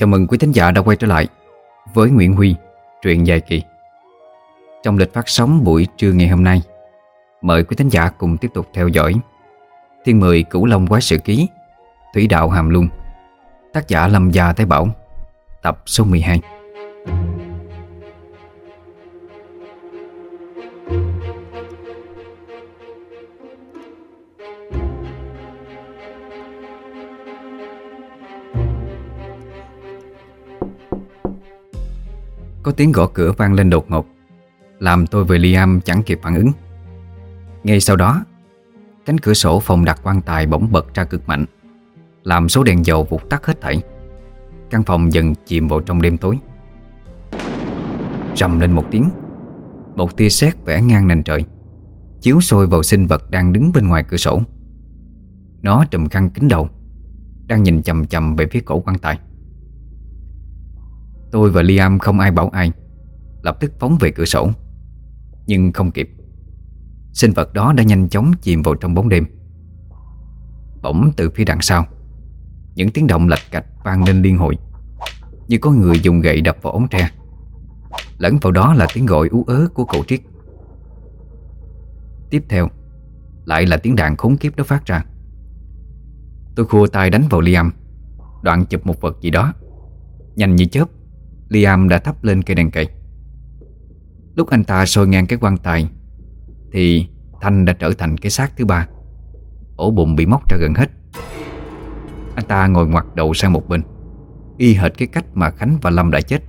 Chào mừng quý thính giả đã quay trở lại với Nguyễn Huy, truyện dài kỳ. Trong lịch phát sóng buổi trưa ngày hôm nay, mời quý thính giả cùng tiếp tục theo dõi Thiên mười Cửu Long Quái Sự Ký, Thủy Đạo Hàm Luân, tác giả Lâm Gia Thái Bảo, tập số 12. Có tiếng gõ cửa vang lên đột ngột, Làm tôi và Liam chẳng kịp phản ứng. Ngay sau đó, Cánh cửa sổ phòng đặt quan tài bỗng bật ra cực mạnh, Làm số đèn dầu vụt tắt hết thảy. Căn phòng dần chìm vào trong đêm tối. Rầm lên một tiếng, Một tia sét vẽ ngang nền trời, Chiếu sôi vào sinh vật đang đứng bên ngoài cửa sổ. Nó trùm khăn kính đầu, Đang nhìn chầm chầm về phía cổ quan tài. Tôi và Liam không ai bảo ai. Lập tức phóng về cửa sổ. Nhưng không kịp. Sinh vật đó đã nhanh chóng chìm vào trong bóng đêm. Bỗng từ phía đằng sau, Những tiếng động lạch cạch vang lên liên hồi, Như có người dùng gậy đập vào ống tre. Lẫn vào đó là tiếng gọi ú ớ của cậu Triết. Tiếp theo, Lại là tiếng đạn khốn kiếp đó phát ra. Tôi khua tay đánh vào Liam, Đoạn chụp một vật gì đó, Nhanh như chớp. Liam đã thắp lên cây đèn cầy Lúc anh ta soi ngang cái quan tài, Thì Thanh đã trở thành cái xác thứ ba. Ổ bụng bị móc ra gần hết. Anh ta ngồi ngoặt đầu sang một bên, Y hệt cái cách mà Khánh và Lâm đã chết.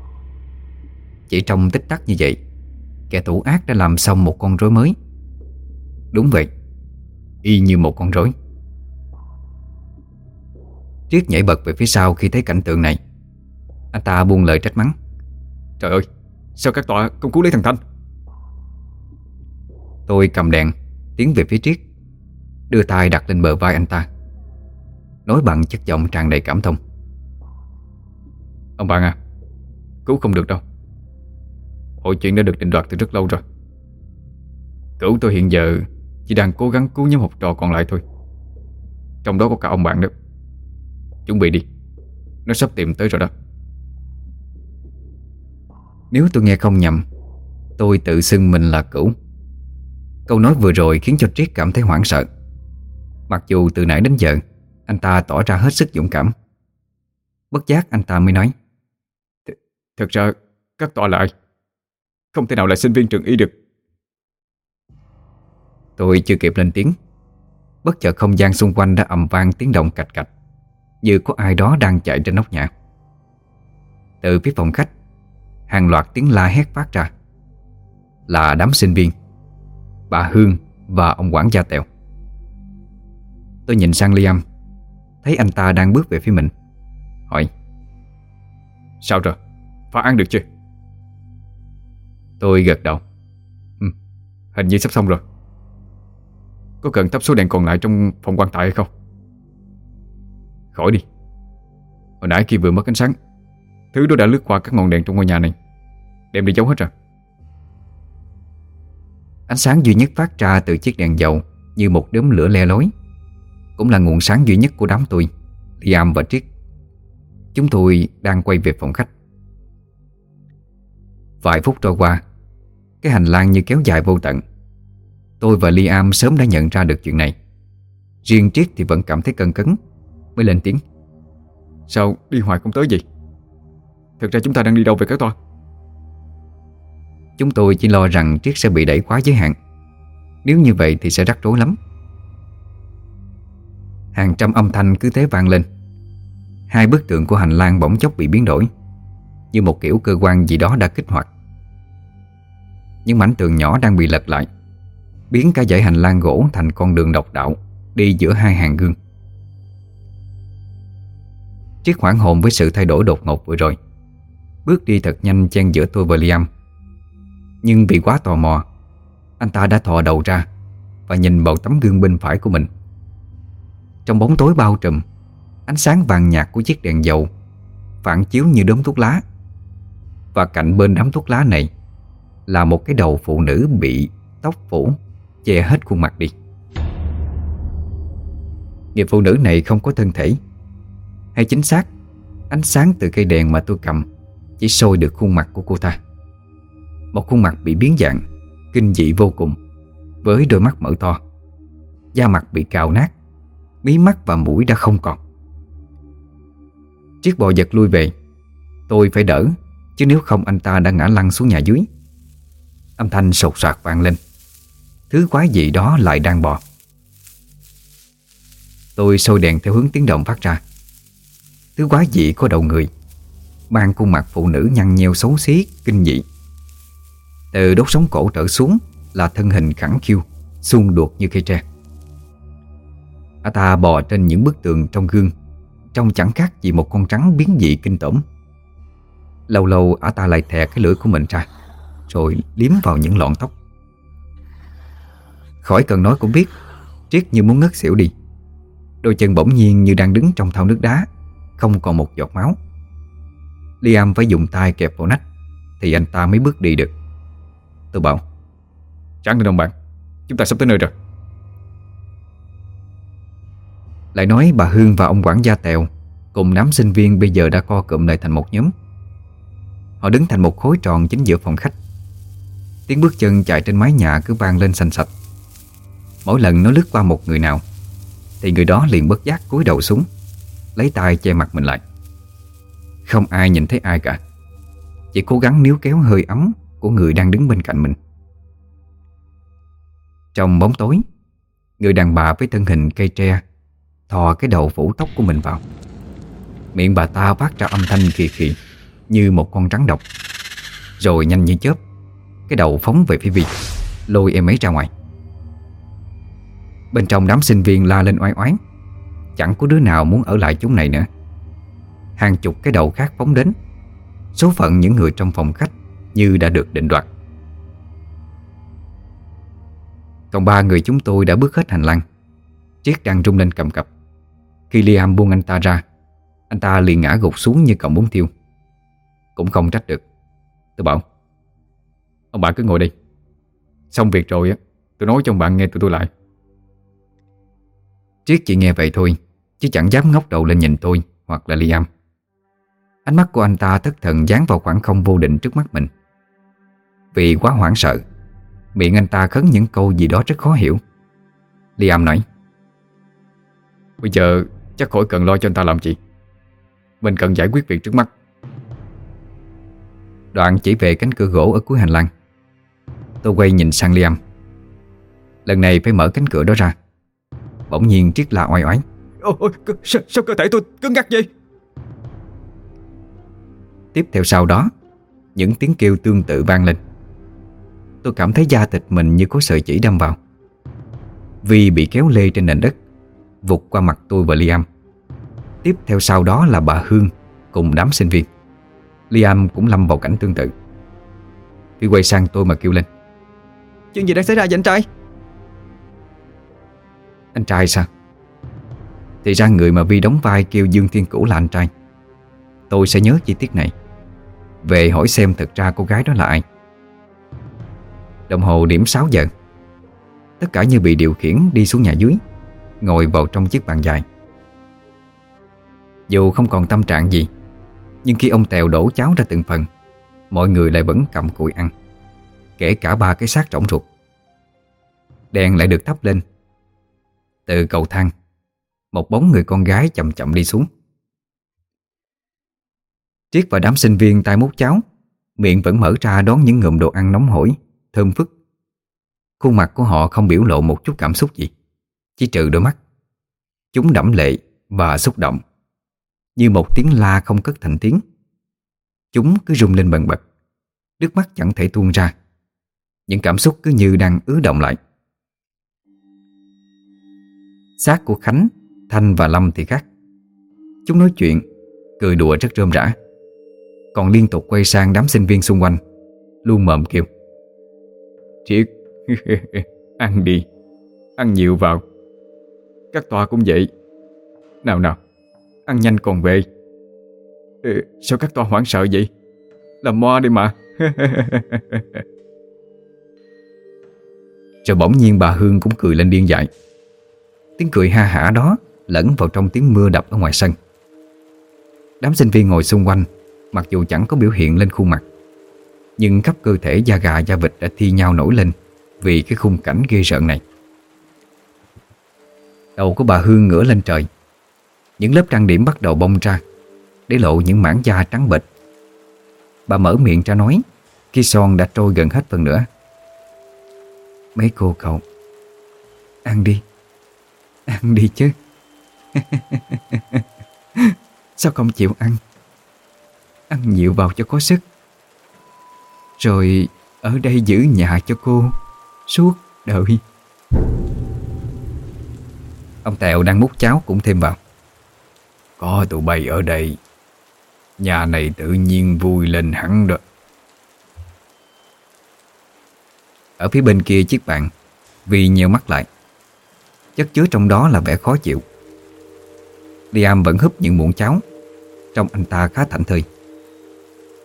Chỉ trong tích tắc như vậy, Kẻ thủ ác đã làm xong một con rối mới. Đúng vậy, Y như một con rối. Triết nhảy bật về phía sau khi thấy cảnh tượng này anh ta buông lời trách mắng. Trời ơi, Sao các tọa không cứu lấy thằng Thanh? Tôi cầm đèn, Tiến về phía trước Đưa tay đặt lên bờ vai anh ta, Nói bằng chất giọng tràn đầy cảm thông. Ông bạn à Cứu không được đâu. Hội chuyện đã được định đoạt từ rất lâu rồi. Cứu tôi hiện giờ Chỉ đang cố gắng cứu nhóm học trò còn lại thôi. Trong đó có cả ông bạn nữa Chuẩn bị đi, Nó sắp tìm tới rồi đó nếu tôi nghe không nhầm Tôi tự xưng mình là cửu. Câu nói vừa rồi khiến cho Triết cảm thấy hoảng sợ. Mặc dù từ nãy đến giờ Anh ta tỏ ra hết sức dũng cảm. Bất giác anh ta mới nói Th Thật ra các tọa lại Không thể nào là sinh viên trường y được. Tôi chưa kịp lên tiếng. Bất chợt không gian xung quanh đã ầm vang tiếng động cạch cạch Như có ai đó đang chạy trên nóc nhà. Từ phía phòng khách Hàng loạt tiếng la hét phát ra. Là đám sinh viên Bà Hương và ông quản gia Tèo. Tôi nhìn sang Liam Thấy anh ta đang bước về phía mình. Hỏi Sao rồi? Phá án được chưa? Tôi gật đầu. Ừ, Hình như sắp xong rồi. Có cần thắp số đèn còn lại trong phòng quan tài hay không? Khỏi đi. Hồi nãy khi vừa mất ánh sáng Thứ đó đã lướt qua các ngọn đèn trong ngôi nhà này. Đem đi giấu hết rồi. Ánh sáng duy nhất phát ra từ chiếc đèn dầu Như một đốm lửa le lối Cũng là nguồn sáng duy nhất của đám tôi Liam và Triết Chúng tôi đang quay về phòng khách. Vài phút trôi qua, Cái hành lang như kéo dài vô tận. Tôi và Liam sớm đã nhận ra được chuyện này. Riêng Triết thì vẫn cảm thấy cân cấn Mới lên tiếng. Sao đi hoài không tới gì Thực ra chúng ta đang đi đâu về các toa Chúng tôi chỉ lo rằng Triết sẽ bị đẩy quá giới hạn. Nếu như vậy thì sẽ rắc rối lắm. Hàng trăm âm thanh cứ thế vang lên. Hai bức tượng của hành lang bỗng chốc bị biến đổi, Như một kiểu cơ quan gì đó đã kích hoạt. Những mảnh tường nhỏ đang bị lật lại, Biến cả dãy hành lang gỗ thành con đường độc đạo, Đi giữa hai hàng gương. Triết hoảng hồn với sự thay đổi đột ngột vừa rồi, Bước đi thật nhanh chen giữa tôi và Liam nhưng vì quá tò mò, Anh ta đã thò đầu ra Và nhìn vào tấm gương bên phải của mình. Trong bóng tối bao trùm, Ánh sáng vàng nhạt của chiếc đèn dầu Phản chiếu như đốm thuốc lá. Và cạnh bên đám thuốc lá này Là một cái đầu phụ nữ bị tóc phủ, Che hết khuôn mặt đi. Người phụ nữ này không có thân thể, Hay chính xác, Ánh sáng từ cây đèn mà tôi cầm Chỉ sôi được khuôn mặt của cô ta. Một khuôn mặt bị biến dạng Kinh dị vô cùng Với đôi mắt mở to. Da mặt bị cào nát Mí mắt và mũi đã không còn. Chiếc bò giật lui về. Tôi phải đỡ Chứ nếu không anh ta đã ngã lăn xuống nhà dưới. Âm thanh sột soạt vang lên. Thứ quái gì đó lại đang bò. Tôi sôi đèn theo hướng tiếng động phát ra. Thứ quái dị có đầu người Mang khuôn mặt phụ nữ nhăn nheo xấu xí, kinh dị. Từ đốt sống cổ trở xuống Là thân hình khẳng khiu Xuông đột như cây tre. Ả ta bò trên những bức tường trong gương, Trông chẳng khác gì một con trắng biến dị kinh tởm. Lâu lâu, ả ta lại thè cái lưỡi của mình ra, Rồi liếm vào những lọn tóc. Khỏi cần nói cũng biết, Triết như muốn ngất xỉu đi. Đôi chân bỗng nhiên như đang đứng trong thau nước đá, Không còn một giọt máu. Liam phải dùng tay kẹp vào nách, Thì anh ta mới bước đi được. Tôi bảo Chẳng được đồng bạn, Chúng ta sắp tới nơi rồi. Lại nói bà Hương và ông quản gia Tèo Cùng đám sinh viên bây giờ đã co cụm lại thành một nhóm. Họ đứng thành một khối tròn chính giữa phòng khách. Tiếng bước chân chạy trên mái nhà cứ vang lên xanh sạch Mỗi lần nó lướt qua một người nào, Thì người đó liền bất giác cúi đầu xuống, Lấy tay che mặt mình lại. Không ai nhìn thấy ai cả. Chỉ cố gắng níu kéo hơi ấm của người đang đứng bên cạnh mình. Trong bóng tối, Người đàn bà với thân hình cây tre Thò cái đầu phủ tóc của mình vào. Miệng bà ta phát ra âm thanh kỳ kỳ Như một con rắn độc, Rồi nhanh như chớp, Cái đầu phóng về phía Vi Lôi em ấy ra ngoài. Bên trong đám sinh viên la lên oai oán, Chẳng có đứa nào muốn ở lại chúng này nữa. Hàng chục cái đầu khác phóng đến, Số phận những người trong phòng khách như đã được định đoạt. Còn ba người chúng tôi đã bước hết hành lang. Triết đang rung lên cầm cập. Khi Liam buông anh ta ra, Anh ta liền ngã gục xuống như cọng bún thiêu. Cũng không trách được. Tôi bảo, Ông bạn cứ ngồi đi. Xong việc rồi á, Tôi nói cho ông bạn nghe tụi tôi lại. Triết chỉ nghe vậy thôi, Chứ chẳng dám ngóc đầu lên nhìn tôi Hoặc là Liam. Ánh mắt của anh ta thất thần dán vào khoảng không vô định trước mắt mình. Vì quá hoảng sợ. Miệng anh ta khấn những câu gì đó rất khó hiểu. Liam nói Bây giờ chắc khỏi cần lo cho anh ta làm gì. Mình cần giải quyết việc trước mắt. Đoạn chỉ về cánh cửa gỗ ở cuối hành lang. Tôi quay nhìn sang Liam. Lần này phải mở cánh cửa đó ra. Bỗng nhiên triết la oai ôi sao, sao cơ thể tôi cứng ngắc vậy? Tiếp theo sau đó Những tiếng kêu tương tự vang lên Tôi cảm thấy da thịt mình như có sợi chỉ đâm vào. Vì bị kéo lê trên nền đất, Vụt qua mặt tôi và Liam. Tiếp theo sau đó là bà Hương Cùng đám sinh viên. Liam cũng lâm vào cảnh tương tự. Vi quay sang tôi mà kêu lên, Chuyện gì đang xảy ra vậy anh trai? Anh trai sao? Thì ra người mà Vi đóng vai kêu Dương Thiên Cửu là anh trai. Tôi sẽ nhớ chi tiết này, Về hỏi xem thật ra cô gái đó là ai. Đồng hồ điểm 6 giờ. Tất cả như bị điều khiển đi xuống nhà dưới, Ngồi vào trong chiếc bàn dài. Dù không còn tâm trạng gì, Nhưng khi ông Tèo đổ cháo ra từng phần, Mọi người lại vẫn cầm cụi ăn, Kể cả ba cái xác rỗng ruột. Đèn lại được thắp lên. Từ cầu thang, Một bóng người con gái chậm chậm đi xuống. Triết và đám sinh viên tay múc cháo, Miệng vẫn mở ra đón những ngụm đồ ăn nóng hổi. Thơm phức. Khuôn mặt của họ không biểu lộ một chút cảm xúc gì Chỉ trừ đôi mắt. Chúng đẫm lệ và xúc động Như một tiếng la không cất thành tiếng. Chúng cứ rung lên bần bật Nước mắt chẳng thể tuôn ra. Những cảm xúc cứ như đang ứ động lại. Xác của Khánh, Thanh và Lâm thì khác. Chúng nói chuyện Cười đùa rất rơm rã. Còn liên tục quay sang đám sinh viên xung quanh Luôn mộm kêu. Triết Ăn đi. Ăn nhiều vào. Các tòa cũng vậy. Nào nào Ăn nhanh còn về. Ừ, Sao các tòa hoảng sợ vậy? Làm moa đi mà. Rồi bỗng nhiên bà Hương cũng cười lên điên dại. Tiếng cười ha hả đó Lẫn vào trong tiếng mưa đập ở ngoài sân. Đám sinh viên ngồi xung quanh Mặc dù chẳng có biểu hiện lên khuôn mặt nhưng khắp cơ thể da gà da vịt đã thi nhau nổi lên Vì cái khung cảnh ghê rợn này. Đầu của bà Hương ngửa lên trời. Những lớp trang điểm bắt đầu bông ra, Để lộ những mảng da trắng bệch. Bà mở miệng ra nói, Khi son đã trôi gần hết phần nữa Mấy cô cậu, Ăn đi Ăn đi chứ. Sao không chịu ăn? Ăn nhiều vào cho có sức. Rồi ở đây giữ nhà cho cô Suốt đời. Ông Tèo đang múc cháo cũng thêm vào. Có tụi bay ở đây. Nhà này tự nhiên vui lên hẳn rồi. Ở phía bên kia chiếc bàn Vì nheo mắt lại. Chất chứa trong đó là vẻ khó chịu. Liam vẫn húp những muỗng cháo Trong anh ta khá thảnh thơi.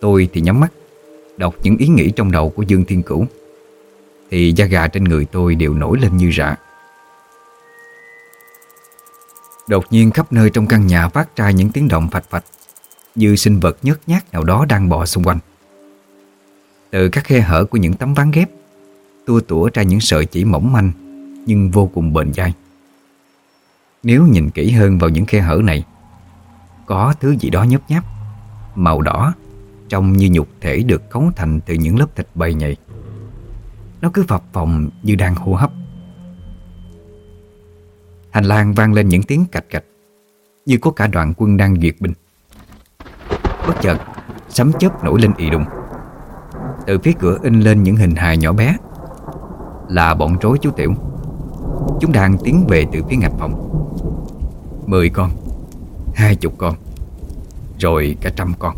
Tôi thì nhắm mắt. Đọc những ý nghĩ trong đầu của Dương Thiên Cửu, Thì da gà trên người tôi đều nổi lên như rạ Đột nhiên khắp nơi trong căn nhà phát ra những tiếng động phạch phạch, Như sinh vật nhớt nhát nào đó đang bò xung quanh. Từ các khe hở của những tấm ván ghép, Tua tủa ra những sợi chỉ mỏng manh, Nhưng vô cùng bền dai. Nếu nhìn kỹ hơn vào những khe hở này, Có thứ gì đó nhấp nháp, Màu đỏ Trông như nhục thể được cấu thành từ những lớp thịt bầy nhầy. Nó cứ phập phồng như đang hô hấp. Hành lang vang lên những tiếng cạch cạch, Như có cả đoàn quân đang duyệt binh. Bất chợt, Sấm chớp nổi lên ì đùng. Từ phía cửa in lên những hình hài nhỏ bé. Là bọn rối chú Tiểu. Chúng đang tiến về từ phía ngạch phòng. Mười con, Hai chục con, Rồi cả trăm con.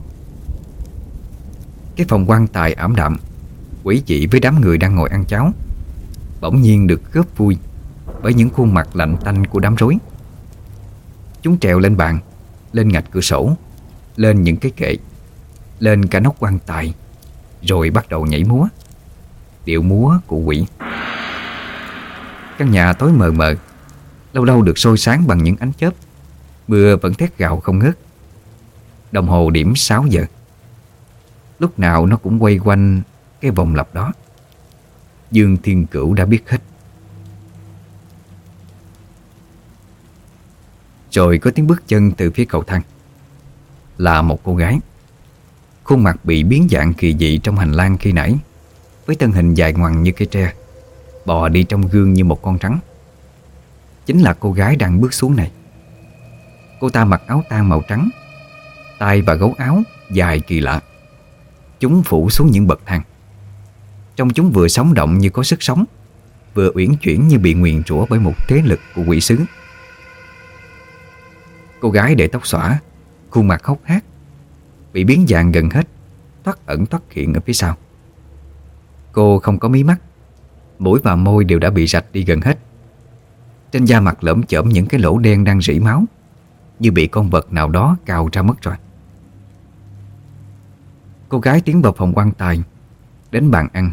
Cái phòng quan tài ảm đạm Quỷ dị với đám người đang ngồi ăn cháo Bỗng nhiên được góp vui bởi những khuôn mặt lạnh tanh của đám rối. Chúng trèo lên bàn, lên ngạch cửa sổ, lên những cái kệ, lên cả nóc quan tài, rồi bắt đầu nhảy múa. Điệu múa của quỷ. Căn nhà tối mờ mờ, lâu lâu được sôi sáng bằng những ánh chớp. Mưa vẫn thét gạo không ngớt. Đồng hồ điểm 6 giờ. Lúc nào nó cũng quay quanh cái vòng lặp đó. Dương Thiên Cửu đã biết hết. Rồi có tiếng bước chân từ phía cầu thang. Là một cô gái. Khuôn mặt bị biến dạng kỳ dị trong hành lang khi nãy, Với thân hình dài ngoằng như cây tre, Bò đi trong gương như một con trắng. Chính là cô gái đang bước xuống này. Cô ta mặc áo tang màu trắng tay và gấu áo dài kỳ lạ. Chúng phủ xuống những bậc thang. Trong chúng vừa sống động như có sức sống, Vừa uyển chuyển như bị nguyền rủa bởi một thế lực của quỷ sứ. Cô gái để tóc xõa, Khuôn mặt khóc hát Bị biến dạng gần hết, Thoát ẩn thoát hiện ở phía sau. Cô không có mí mắt, Mũi và môi đều đã bị rạch đi gần hết. Trên da mặt lởm chởm những cái lỗ đen đang rỉ máu, Như bị con vật nào đó cào ra mất rồi. Cô gái tiến vào phòng quan tài, Đến bàn ăn.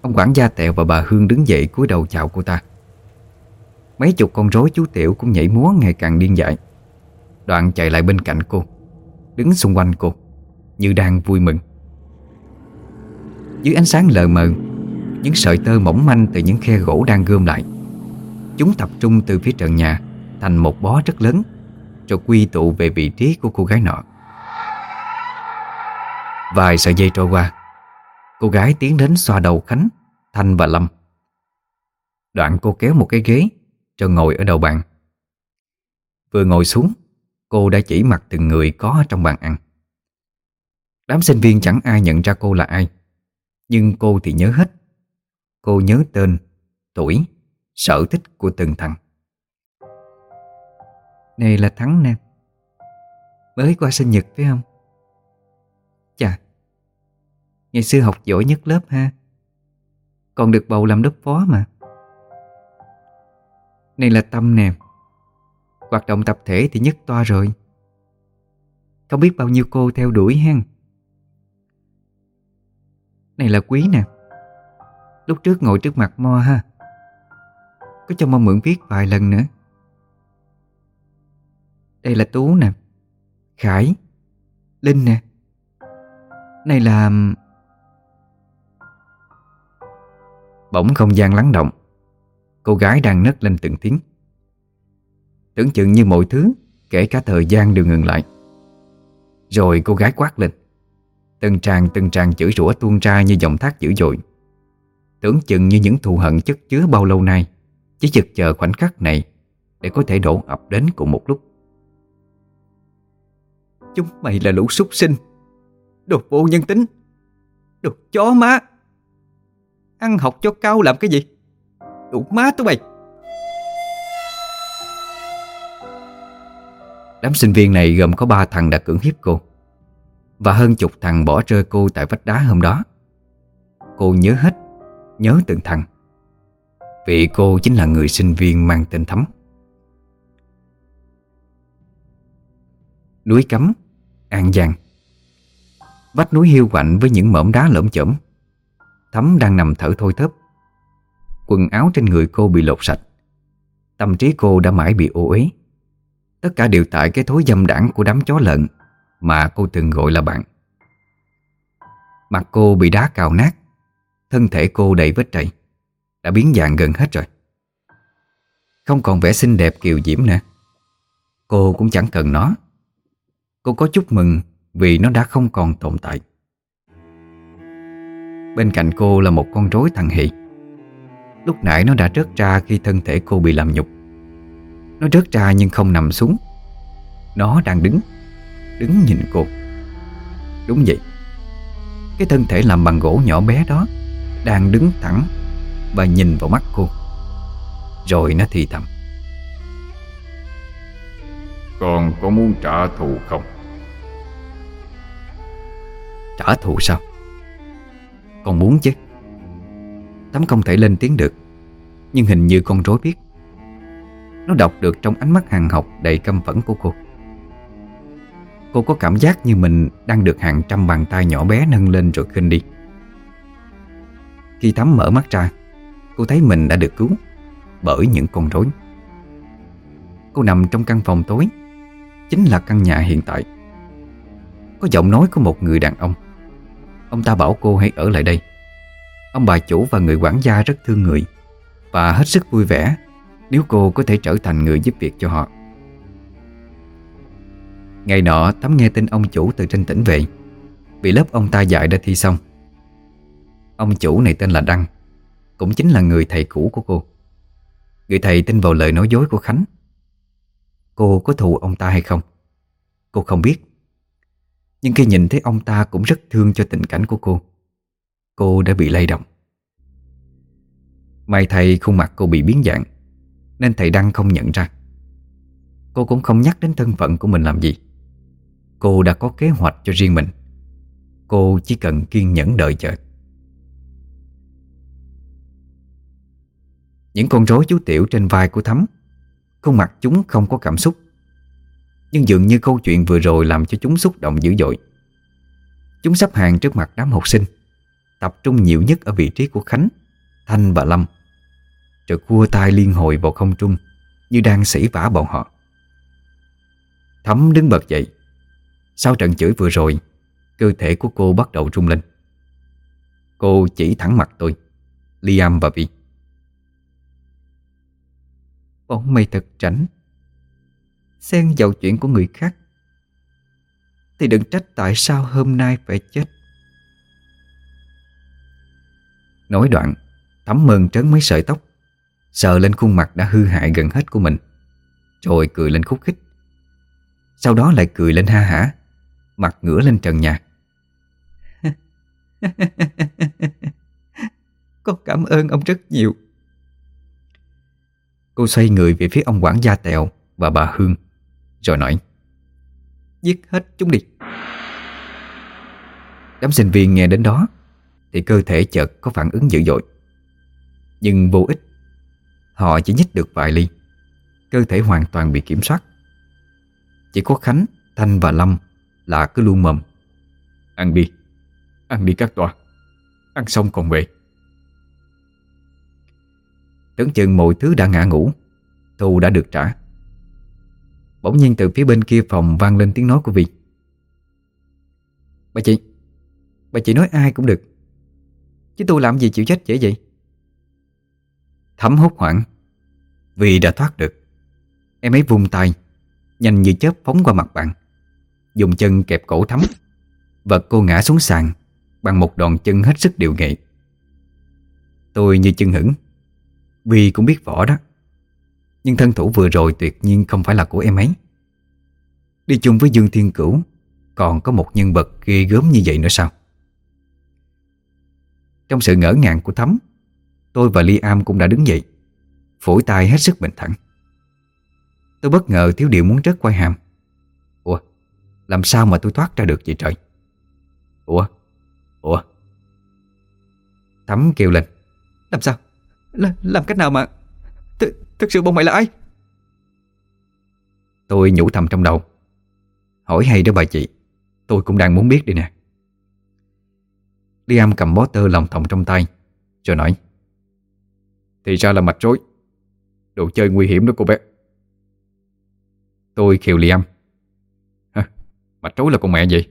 Ông quản gia tẹo và bà Hương đứng dậy cúi đầu chào cô ta. Mấy chục con rối chú Tiểu cũng nhảy múa ngày càng điên dại. Đoạn chạy lại bên cạnh cô, Đứng xung quanh cô, Như đang vui mừng. Dưới ánh sáng lờ mờ, Những sợi tơ mỏng manh từ những khe gỗ đang gom lại. Chúng tập trung từ phía trần nhà Thành một bó rất lớn Rồi quy tụ về vị trí của cô gái nọ. Vài sợi dây trôi qua. Cô gái tiến đến xoa đầu Khánh Thanh và Lâm. Đoạn cô kéo một cái ghế cho ngồi ở đầu bàn. Vừa ngồi xuống Cô đã chỉ mặt từng người có trong bàn ăn. Đám sinh viên chẳng ai nhận ra cô là ai Nhưng cô thì nhớ hết. Cô nhớ tên, tuổi, sở thích của từng thằng. Này là Thắng nè. Mới qua sinh nhật phải không? Chà Ngày xưa học giỏi nhất lớp ha. Còn được bầu làm lớp phó mà. Này là Tâm nè. Hoạt động tập thể thì nhất toa rồi. Không biết bao nhiêu cô theo đuổi hen. Này là quý nè. Lúc trước ngồi trước mặt Mo ha. Có cho Mo mượn viết vài lần nữa. Đây là Tú nè. Khải. Linh nè. Này là Bỗng không gian lắng động. Cô gái đang nấc lên từng tiếng. Tưởng chừng như mọi thứ, Kể cả thời gian đều ngừng lại. Rồi cô gái quát lên. Từng tràng từng tràng chữ rủa tuôn ra như giọng thác dữ dội. Tưởng chừng như những thù hận chất chứa bao lâu nay, Chỉ chực chờ khoảnh khắc này Để có thể đổ ập đến cùng một lúc. Chúng mày là lũ súc sinh. Đồ vô nhân tính. Đồ chó má. Ăn học cho cao làm cái gì? Đủ má tụi mày Đám sinh viên này gồm có ba thằng đã cưỡng hiếp cô. Và hơn chục thằng bỏ rơi cô tại vách đá hôm đó. Cô nhớ hết, Nhớ từng thằng. Vì cô chính là người sinh viên mang tên Thấm Núi Cấm, An Giang. Vách núi hiu quạnh với những mỏm đá lởm chởm. Thấm đang nằm thở thôi thấp Quần áo trên người cô bị lột sạch. Tâm trí cô đã mãi bị ô uế. Tất cả đều tại cái thối dâm đảng của đám chó lợn Mà cô từng gọi là bạn. Mặt cô bị đá cào nát, Thân thể cô đầy vết chảy Đã biến dạng gần hết rồi. Không còn vẻ xinh đẹp kiều diễm nữa. Cô cũng chẳng cần nó. Cô có chúc mừng Vì nó đã không còn tồn tại. Bên cạnh cô là một con rối thằng Hị. Lúc nãy nó đã rớt ra khi thân thể cô bị làm nhục. Nó rớt ra nhưng không nằm xuống. Nó đang đứng Đứng nhìn cô. Đúng vậy. Cái thân thể làm bằng gỗ nhỏ bé đó Đang đứng thẳng Và nhìn vào mắt cô. Rồi nó thì thầm. Con có muốn trả thù không? Trả thù sao? Con muốn chứ. Tấm không thể lên tiếng được, Nhưng hình như con rối biết. Nó đọc được trong ánh mắt hàng học đầy căm phẫn của cô. Cô có cảm giác như mình đang được hàng trăm bàn tay nhỏ bé nâng lên rồi khinh đi. Khi Thắm mở mắt ra, Cô thấy mình đã được cứu Bởi những con rối. Cô nằm trong căn phòng tối, Chính là căn nhà hiện tại. Có giọng nói của một người đàn ông. Ông ta bảo cô hãy ở lại đây. Ông bà chủ và người quản gia rất thương người Và hết sức vui vẻ. Nếu cô có thể trở thành người giúp việc cho họ. Ngày nọ, Thắm nghe tin ông chủ từ trên tỉnh về. Vì lớp ông ta dạy đã thi xong. Ông chủ này tên là Đăng, Cũng chính là người thầy cũ của cô. Người thầy tin vào lời nói dối của Khánh. Cô có thù ông ta hay không? Cô không biết. Nhưng khi nhìn thấy ông ta cũng rất thương cho tình cảnh của cô. Cô đã bị lay động. May thầy khuôn mặt cô bị biến dạng, Nên thầy Đăng không nhận ra. Cô cũng không nhắc đến thân phận của mình làm gì. Cô đã có kế hoạch cho riêng mình. Cô chỉ cần kiên nhẫn đợi chờ. Những con rối chú tiểu trên vai của Thắm, Khuôn mặt chúng không có cảm xúc. Nhưng dường như câu chuyện vừa rồi Làm cho chúng xúc động dữ dội. Chúng sắp hàng trước mặt đám học sinh, Tập trung nhiều nhất ở vị trí của Khánh, Thanh và Lâm. Rồi cua tay liên hồi vào không trung, Như đang sỉ vả bọn họ. Thắm đứng bật dậy. Sau trận chửi vừa rồi, Cơ thể của cô bắt đầu rung lên. Cô chỉ thẳng mặt tôi, Liam và Vi. Bọn mày thật tránh Xen vào chuyện của người khác. Thì đừng trách tại sao hôm nay phải chết. Nói đoạn, Thắm mơn trấn mấy sợi tóc, Sờ lên khuôn mặt đã hư hại gần hết của mình, Rồi cười lên khúc khích. Sau đó lại cười lên ha hả, Mặt ngửa lên trần nhà. Con cảm ơn ông rất nhiều. Cô xoay người về phía ông quản gia Tèo Và bà Hương. Rồi nói Giết hết chúng đi. Đám sinh viên nghe đến đó Thì cơ thể chợt có phản ứng dữ dội. Nhưng vô ích Họ chỉ nhích được vài ly Cơ thể hoàn toàn bị kiểm soát. Chỉ có Khánh, Thanh và Lâm Là cứ luôn mầm Ăn đi Ăn đi các tòa Ăn xong còn về. Tưởng chừng mọi thứ đã ngã ngủ Thù đã được trả. Bỗng nhiên từ phía bên kia phòng vang lên tiếng nói của vị. Bà chị Bà chị nói ai cũng được. Chứ tôi làm gì chịu trách dễ vậy? Thấm hốt hoảng, Vì đã thoát được. Em ấy vung tay, Nhanh như chớp phóng qua mặt bạn. Dùng chân kẹp cổ thấm Vật cô ngã xuống sàn Bằng một đòn chân hết sức điều nghệ. Tôi như chân hững Vì cũng biết võ đó. Nhưng thân thủ vừa rồi tuyệt nhiên không phải là của em ấy. Đi chung với Dương Thiên Cửu, Còn có một nhân vật ghê gớm như vậy nữa sao? Trong sự ngỡ ngàng của Thấm Tôi và Liam cũng đã đứng dậy Phổi tay hết sức bình thản. Tôi bất ngờ thiếu điệu muốn rớt quay hàm. Ủa, Làm sao mà tôi thoát ra được vậy trời? Ủa Ủa? Thắm kêu lên, Làm sao? L, Làm cách nào mà Thực sự bọn mày là ai? Tôi nhủ thầm trong đầu. Hỏi hay đó bà chị, Tôi cũng đang muốn biết đi nè. Liam cầm bó tơ lòng thòng trong tay, Rồi nói, Thì ra là mạch rối, Đồ chơi nguy hiểm đó cô bé. Tôi khiều Liam, Hả? Mạch rối là con mẹ gì?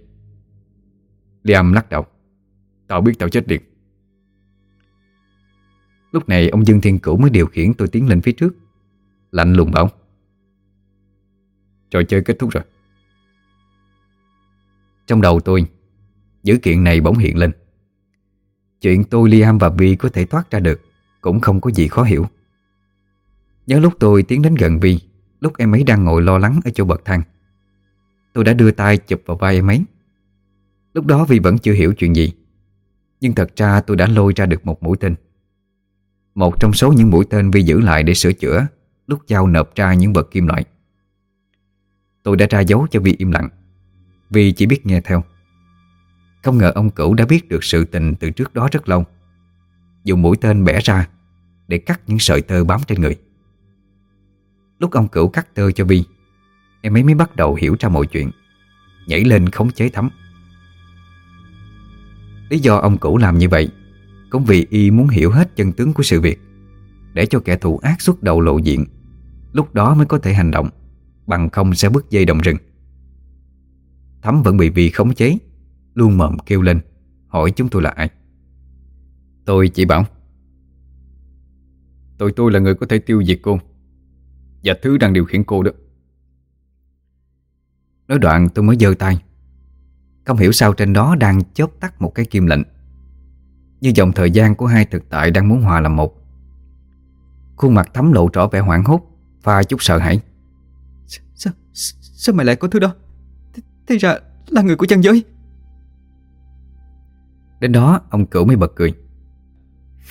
Liam lắc đầu, Tao biết tao chết điệt. Lúc này ông Dương Thiên Cửu mới điều khiển tôi tiến lên phía trước. Lạnh lùng bảo, Trò chơi kết thúc rồi. Trong đầu tôi, Dữ kiện này bỗng hiện lên. Chuyện tôi, Liam và Vi có thể thoát ra được Cũng không có gì khó hiểu. Nhớ lúc tôi tiến đến gần Vi Lúc em ấy đang ngồi lo lắng ở chỗ bậc thang, Tôi đã đưa tay chụp vào vai em ấy. Lúc đó Vi vẫn chưa hiểu chuyện gì, Nhưng thật ra tôi đã lôi ra được một mũi tên. Một trong số những mũi tên Vi giữ lại để sửa chữa, Lúc giao nộp ra những vật kim loại. Tôi đã ra dấu cho Vi im lặng. Vi chỉ biết nghe theo. Không ngờ ông cửu đã biết được sự tình từ trước đó rất lâu. Dùng mũi tên bẻ ra Để cắt những sợi tơ bám trên người. Lúc ông cửu cắt tơ cho Vi, Em ấy mới bắt đầu hiểu ra mọi chuyện, Nhảy lên khống chế thấm. Lý do ông cửu làm như vậy cũng vì y muốn hiểu hết chân tướng của sự việc, Để cho kẻ thù ác xuất đầu lộ diện, Lúc đó mới có thể hành động, Bằng không sẽ bứt dây động rừng. Thấm vẫn bị Vi khống chế, Luôn mồm kêu lên, Hỏi chúng tôi là ai. Tôi chỉ bảo Tôi tôi là người có thể tiêu diệt cô, Và thứ đang điều khiển cô đó. Nói đoạn tôi mới giơ tay, không hiểu sao trên đó đang chớp tắt một cái kim lệnh. Như dòng thời gian của hai thực tại đang muốn hòa làm một. Khuôn mặt thấm lộ rõ vẻ hoảng hốt Và chút sợ hãi. Sao, sao mày lại có thứ đó? Th Thì ra là người của chân giới. Đến đó ông cửu mới bật cười.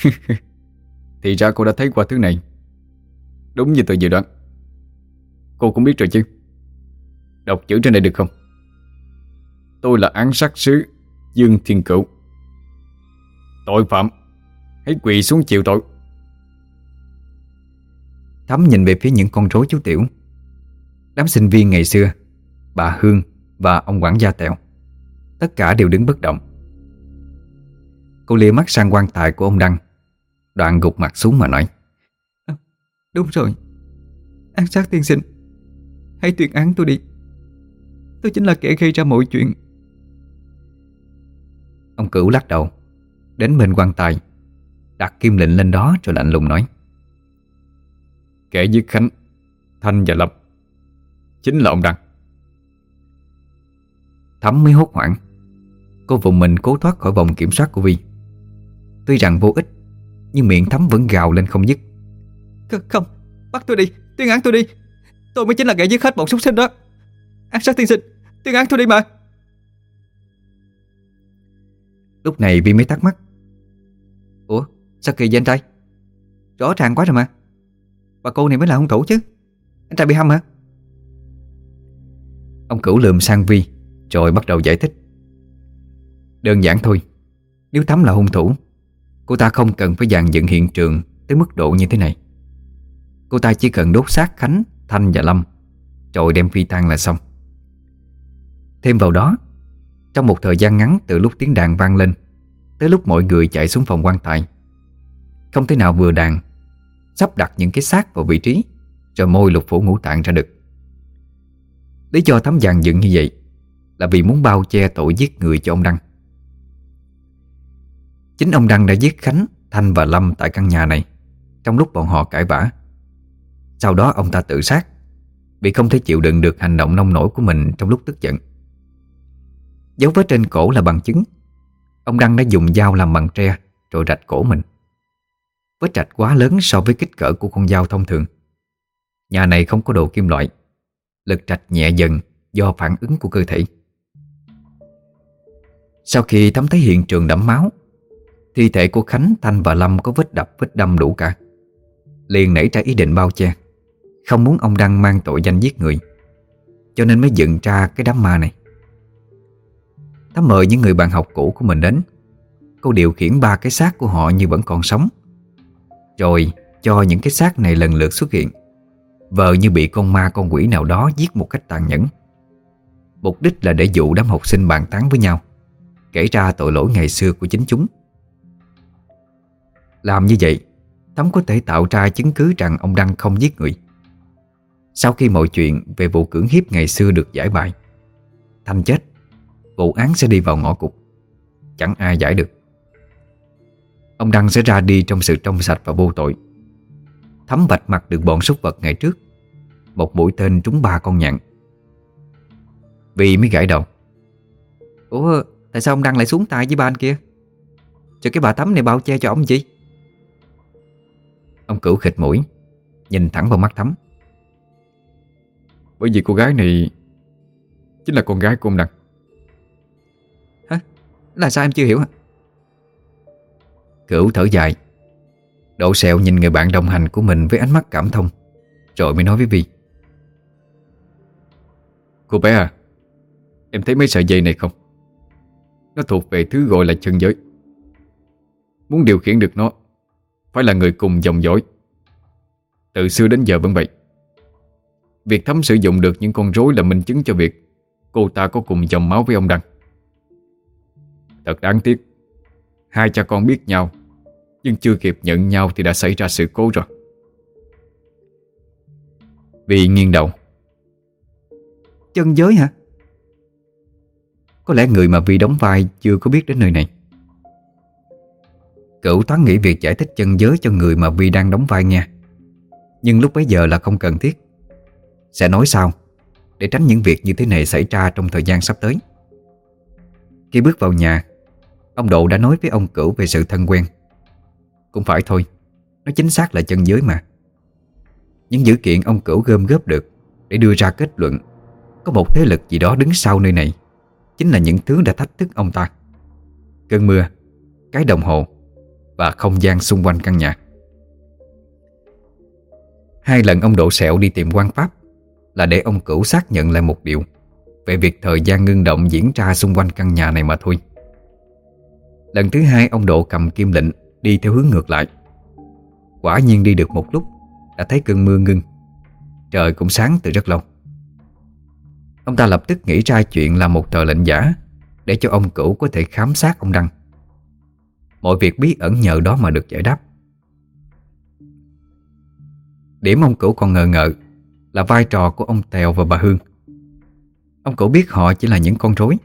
cười. Thì ra cô đã thấy qua thứ này. Đúng như tôi dự đoán. Cô cũng biết rồi chứ. Đọc chữ trên đây được không? Tôi là án sát sứ Dương Thiên Cửu Tội phạm. Hãy quỳ xuống chịu tội. Thắm nhìn về phía những con rối chú Tiểu. Đám sinh viên ngày xưa Bà Hương và ông quản gia Tẹo Tất cả đều đứng bất động. Cô lia mắt sang quan tài của ông Đăng Đoạn gục mặt xuống mà nói à, Đúng rồi. Án sát tiên sinh. Hãy tuyên án tôi đi. Tôi chính là kẻ gây ra mọi chuyện. Ông cửu lắc đầu Đến bên quan tài. Đặt kim lệnh lên đó rồi lạnh lùng nói. Kẻ giết Khánh Thanh và Lâm Chính là ông Đăng. Thắm mới hốt hoảng. Cô vùng mình cố thoát khỏi vòng kiểm soát của Vi. Tuy rằng vô ích Nhưng miệng Thắm vẫn gào lên không dứt. Không, bắt tôi đi, tuyên án tôi đi. Tôi mới chính là kẻ giết hết bọn súc sinh đó. Án sát tiên sinh, tuyên án tôi đi mà. Lúc này Vi mới thắc mắc sao kỳ vậy anh trai? Rõ ràng quá rồi mà. Bà cô này mới là hung thủ chứ. Anh trai bị hâm hả? Ông cửu lườm sang Vi Rồi bắt đầu giải thích. Đơn giản thôi Nếu Thắm là hung thủ Cô ta không cần phải dàn dựng hiện trường Tới mức độ như thế này. Cô ta chỉ cần đốt xác Khánh, Thanh và Lâm Rồi đem phi tang là xong. Thêm vào đó trong một thời gian ngắn từ lúc tiếng đàn vang lên Tới lúc mọi người chạy xuống phòng quan tài không thể nào vừa đàn Sắp đặt những cái xác vào vị trí Rồi môi lục phủ ngũ tạng ra được. Lý do thám dàn dựng như vậy Là vì muốn bao che tội giết người cho ông Đăng. Chính ông Đăng đã giết Khánh, Thanh và Lâm tại căn nhà này Trong lúc bọn họ cãi vã. Sau đó ông ta tự sát Vì không thể chịu đựng được hành động nông nổi của mình trong lúc tức giận. Dấu vết trên cổ là bằng chứng. Ông Đăng đã dùng dao làm bằng tre Rồi rạch cổ mình. Vết rạch quá lớn so với kích cỡ của con dao thông thường. Nhà này không có đồ kim loại. Lực rạch nhẹ dần do phản ứng của cơ thể. Sau khi thấm thấy hiện trường đẫm máu Thi thể của Khánh, Thanh và Lâm có vết đập, vết đâm đủ cả. Liền nảy ra ý định bao che. Không muốn ông Đăng mang tội danh giết người. Cho nên mới dựng ra cái đám ma này. Thắm mời những người bạn học cũ của mình đến. Cô điều khiển ba cái xác của họ như vẫn còn sống. Rồi, cho những cái xác này lần lượt xuất hiện. Vợ như bị con ma, con quỷ nào đó giết một cách tàn nhẫn. Mục đích là để dụ đám học sinh bàn tán với nhau, Kể ra tội lỗi ngày xưa của chính chúng. Làm như vậy Thắm có thể tạo ra chứng cứ rằng ông Đăng không giết người. Sau khi mọi chuyện về vụ cưỡng hiếp ngày xưa được giải bài, Thanh chết, Vụ án sẽ đi vào ngõ cục Chẳng ai giải được. Ông Đăng sẽ ra đi trong sự trong sạch và vô tội. Thấm vạch mặt được bọn súc vật ngày trước. Một mũi tên trúng ba con nhạn. Vì mới gãy đầu. Ủa tại sao ông Đăng lại xuống tay với ba anh kia? Cho cái bà Thắm này bao che cho ông gì Ông cửu khịt mũi Nhìn thẳng vào mắt Thắm Bởi vì cô gái này Chính là con gái của ông Đăng. Hả? Là sao em chưa hiểu hả Cửu thở dài. Đỗ sẹo nhìn người bạn đồng hành của mình với ánh mắt cảm thông, Rồi mới nói với Vi. Cô bé à Em thấy mấy sợi dây này không? Nó thuộc về thứ gọi là chân giới. Muốn điều khiển được nó, Phải là người cùng dòng dõi. Từ xưa đến giờ vẫn vậy. Việc thấm sử dụng được những con rối là minh chứng cho việc Cô ta có cùng dòng máu với ông Đăng. Thật đáng tiếc, Hai cha con biết nhau nhưng chưa kịp nhận nhau thì đã xảy ra sự cố rồi. Vì nghiêng đầu. Chân giới hả? Có lẽ người mà Vi đóng vai chưa có biết đến nơi này. Cửu toán nghĩ việc giải thích chân giới cho người mà Vi đang đóng vai nghe. Nhưng lúc bấy giờ là không cần thiết. Sẽ nói sau Để tránh những việc như thế này xảy ra trong thời gian sắp tới. Khi bước vào nhà, Ông Độ đã nói với ông Cửu về sự thân quen. Cũng phải thôi, Nó chính xác là chân giới mà. Những dữ kiện ông Cửu gom góp được Để đưa ra kết luận, Có một thế lực gì đó đứng sau nơi này, Chính là những thứ đã thách thức ông ta. Cơn mưa, Cái đồng hồ Và không gian xung quanh căn nhà. Hai lần ông Độ Sẹo đi tìm quan pháp Là để ông Cửu xác nhận lại một điều Về việc thời gian ngưng động diễn ra xung quanh căn nhà này mà thôi. Lần thứ hai ông Độ cầm kim lệnh Đi theo hướng ngược lại. Quả nhiên đi được một lúc, Đã thấy cơn mưa ngưng. Trời cũng sáng từ rất lâu. Ông ta lập tức nghĩ ra chuyện là một tờ lệnh giả Để cho ông cửu có thể khám sát ông Đăng. Mọi việc bí ẩn nhờ đó mà được giải đáp. Điểm ông cửu còn ngờ ngợ Là vai trò của ông Tèo và bà Hương. Ông cửu biết họ chỉ là những con rối.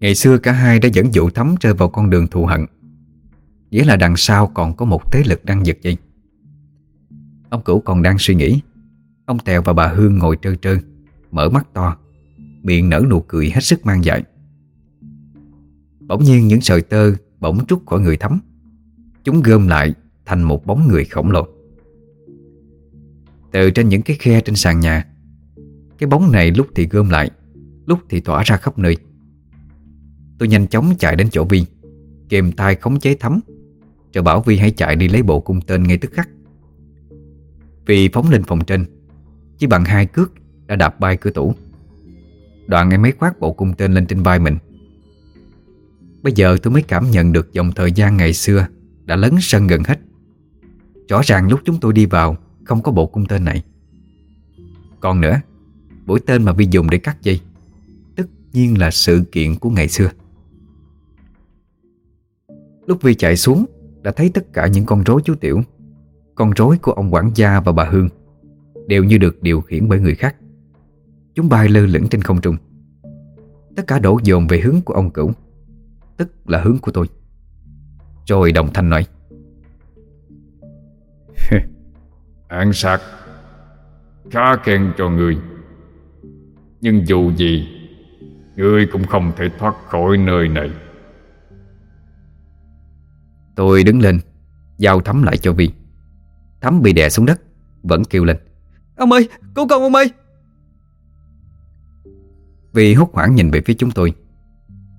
Ngày xưa cả hai đã dẫn dụ thấm rơi vào con đường thù hận. Nghĩa là đằng sau còn có một thế lực đang giật dây. Ông cửu còn đang suy nghĩ. Ông Tèo và bà Hương ngồi trơ trơ, Mở mắt to, Miệng nở nụ cười hết sức mang dại Bỗng nhiên những sợi tơ Bỗng trút khỏi người thấm. Chúng gom lại thành một bóng người khổng lồ. Từ trên những cái khe trên sàn nhà, Cái bóng này lúc thì gom lại, Lúc thì tỏa ra khắp nơi. Tôi nhanh chóng chạy đến chỗ Vi Kèm tay khống chế thấm. Rồi bảo Vi hãy chạy đi lấy bộ cung tên ngay tức khắc. Vi phóng lên phòng trên. Chỉ bằng hai cước đã đạp bay cửa tủ. Đoạn em mới khoác bộ cung tên lên trên vai mình. Bây giờ tôi mới cảm nhận được dòng thời gian ngày xưa Đã lấn sân gần hết. Rõ ràng lúc chúng tôi đi vào, Không có bộ cung tên này. Còn nữa, Mũi tên mà Vi dùng để cắt dây, Tất nhiên là sự kiện của ngày xưa. Lúc Vi chạy xuống đã thấy tất cả những con rối chú Tiểu. Con rối của ông quản gia và bà Hương Đều như được điều khiển bởi người khác. Chúng bay lơ lửng trên không trung. Tất cả đổ dồn về hướng của ông cửu, Tức là hướng của tôi. Rồi đồng thanh nói, Án sát, Khá khen cho người. Nhưng dù gì Ngươi cũng không thể thoát khỏi nơi này. Tôi đứng lên Giao thắm lại cho Vi Thắm bị đè xuống đất Vẫn kêu lên. Ông ơi cứu con ông ơi. Vi hốt hoảng nhìn về phía chúng tôi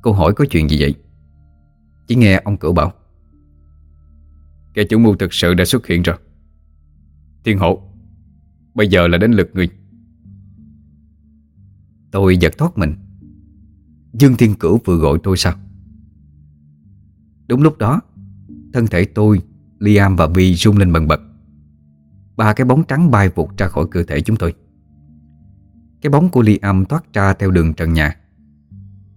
Cô hỏi có chuyện gì vậy? Chỉ nghe ông cửu bảo Kẻ chủ mưu thực sự đã xuất hiện rồi. Thiên hộ Bây giờ là đến lượt người. Tôi giật thoát mình. Dương Thiên Cửu vừa gọi tôi sao? Đúng lúc đó Thân thể tôi, Liam và Vi rung lên bần bật. Ba cái bóng trắng bay vụt ra khỏi cơ thể chúng tôi. Cái bóng của Liam thoát ra theo đường trần nhà.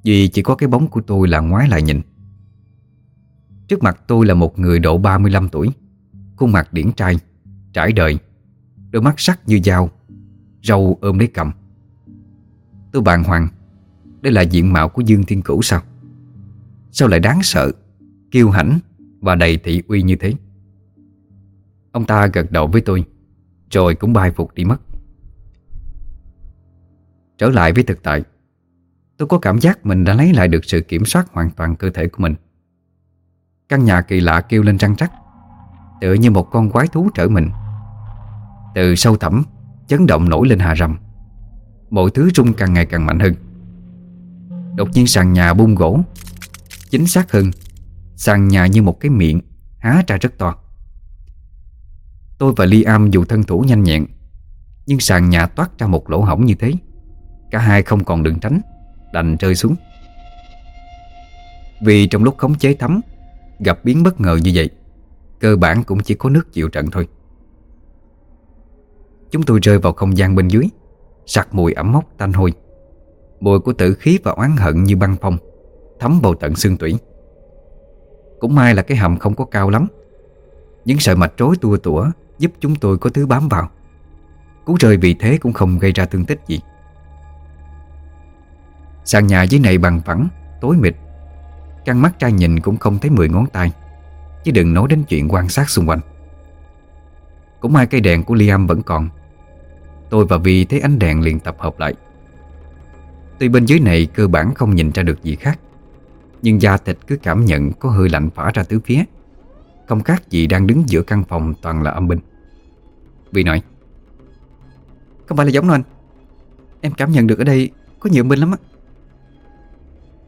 Vì chỉ có cái bóng của tôi là ngoái lại nhìn. Trước mặt tôi là một người độ 35 tuổi Khuôn mặt điển trai Trải đời Đôi mắt sắc như dao Râu ôm lấy cầm. Tôi bàng hoàng Đây là diện mạo của Dương Thiên Cửu sao? Sao lại đáng sợ Kiêu hãnh? Và đầy thị uy như thế. Ông ta gật đầu với tôi, Rồi cũng bay phục đi mất. Trở lại với thực tại, Tôi có cảm giác mình đã lấy lại được sự kiểm soát hoàn toàn cơ thể của mình. Căn nhà kỳ lạ kêu lên răng rắc, Tựa như một con quái thú trở mình. Từ sâu thẳm, Chấn động nổi lên hà rầm. Mọi thứ rung càng ngày càng mạnh hơn. Đột nhiên sàn nhà bung gỗ, Chính xác hơn Sàn nhà như một cái miệng, Há ra rất to. Tôi và Liam dù thân thủ nhanh nhẹn, Nhưng sàn nhà toát ra một lỗ hổng như thế. Cả hai không còn đường tránh, Đành rơi xuống. Vì trong lúc khống chế thấm, Gặp biến bất ngờ như vậy, Cơ bản cũng chỉ có nước chịu trận thôi. Chúng tôi rơi vào không gian bên dưới, Sặc mùi ẩm mốc tanh hôi. Mùi của tử khí và oán hận như băng phong, Thấm vào tận xương tủy. Cũng may là cái hầm không có cao lắm. Những sợi mạch rối tua tủa Giúp chúng tôi có thứ bám vào. Cú rơi vì thế cũng không gây ra thương tích gì. Sàn nhà dưới này bằng phẳng, Tối mịt. Căng mắt ra nhìn cũng không thấy mười ngón tay. Chứ đừng nói đến chuyện quan sát xung quanh. Cũng may cây đèn của Liam vẫn còn. Tôi và Vi thấy ánh đèn liền tập hợp lại. Tuy bên dưới này cơ bản không nhìn ra được gì khác. Nhưng da thịt cứ cảm nhận có hơi lạnh phả ra tứ phía. Không khác gì đang đứng giữa căn phòng toàn là âm binh. Vi nói Không phải là giống đâu anh. Em cảm nhận được ở đây có nhiều âm binh lắm á.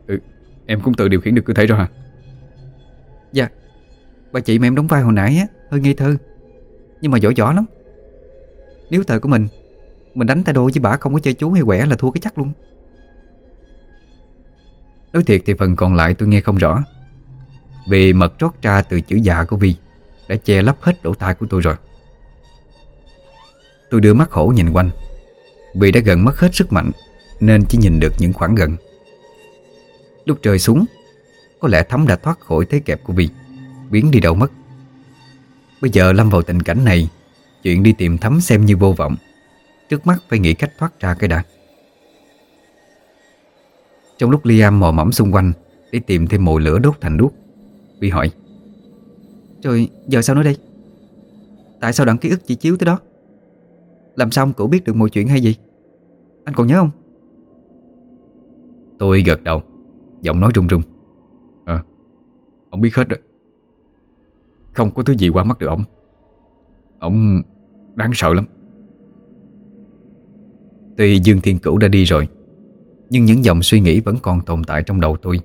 Ừ, em cũng tự điều khiển được cơ thể rồi hả? Dạ Bà chị mà em đóng vai hồi nãy á Hơi ngây thơ. Nhưng mà giỏi giỏi lắm. Nếu thời của mình Mình đánh tay đôi với bà không có chơi chú hay quẻ là thua cái chắc luôn Nói thiệt thì phần còn lại tôi nghe không rõ. Vì mật trót ra từ chữ dạ của Vi Đã che lấp hết lỗ tai của tôi rồi. Tôi đưa mắt khổ nhìn quanh. Vì đã gần mất hết sức mạnh, Nên chỉ nhìn được những khoảng gần. Lúc trời xuống, Có lẽ Thắm đã thoát khỏi thế kẹp của Vi, Biến đi đâu mất. Bây giờ lâm vào tình cảnh này, Chuyện đi tìm Thắm xem như vô vọng. Trước mắt phải nghĩ cách thoát ra cái đã. Trong lúc Liam mò mẫm xung quanh Để tìm thêm mồi lửa đốt thành đuốc. Vi hỏi Rồi giờ sao nói đây? Tại sao đoạn ký ức chỉ chiếu tới đó? Làm sao ông cũ biết được mọi chuyện hay gì Anh còn nhớ không? Tôi gật đầu Giọng nói run run. À, ông biết hết rồi. Không có thứ gì qua mắt được ông. Ông đáng sợ lắm. Tuy Dương Thiên Cửu đã đi rồi nhưng những dòng suy nghĩ vẫn còn tồn tại trong đầu tôi.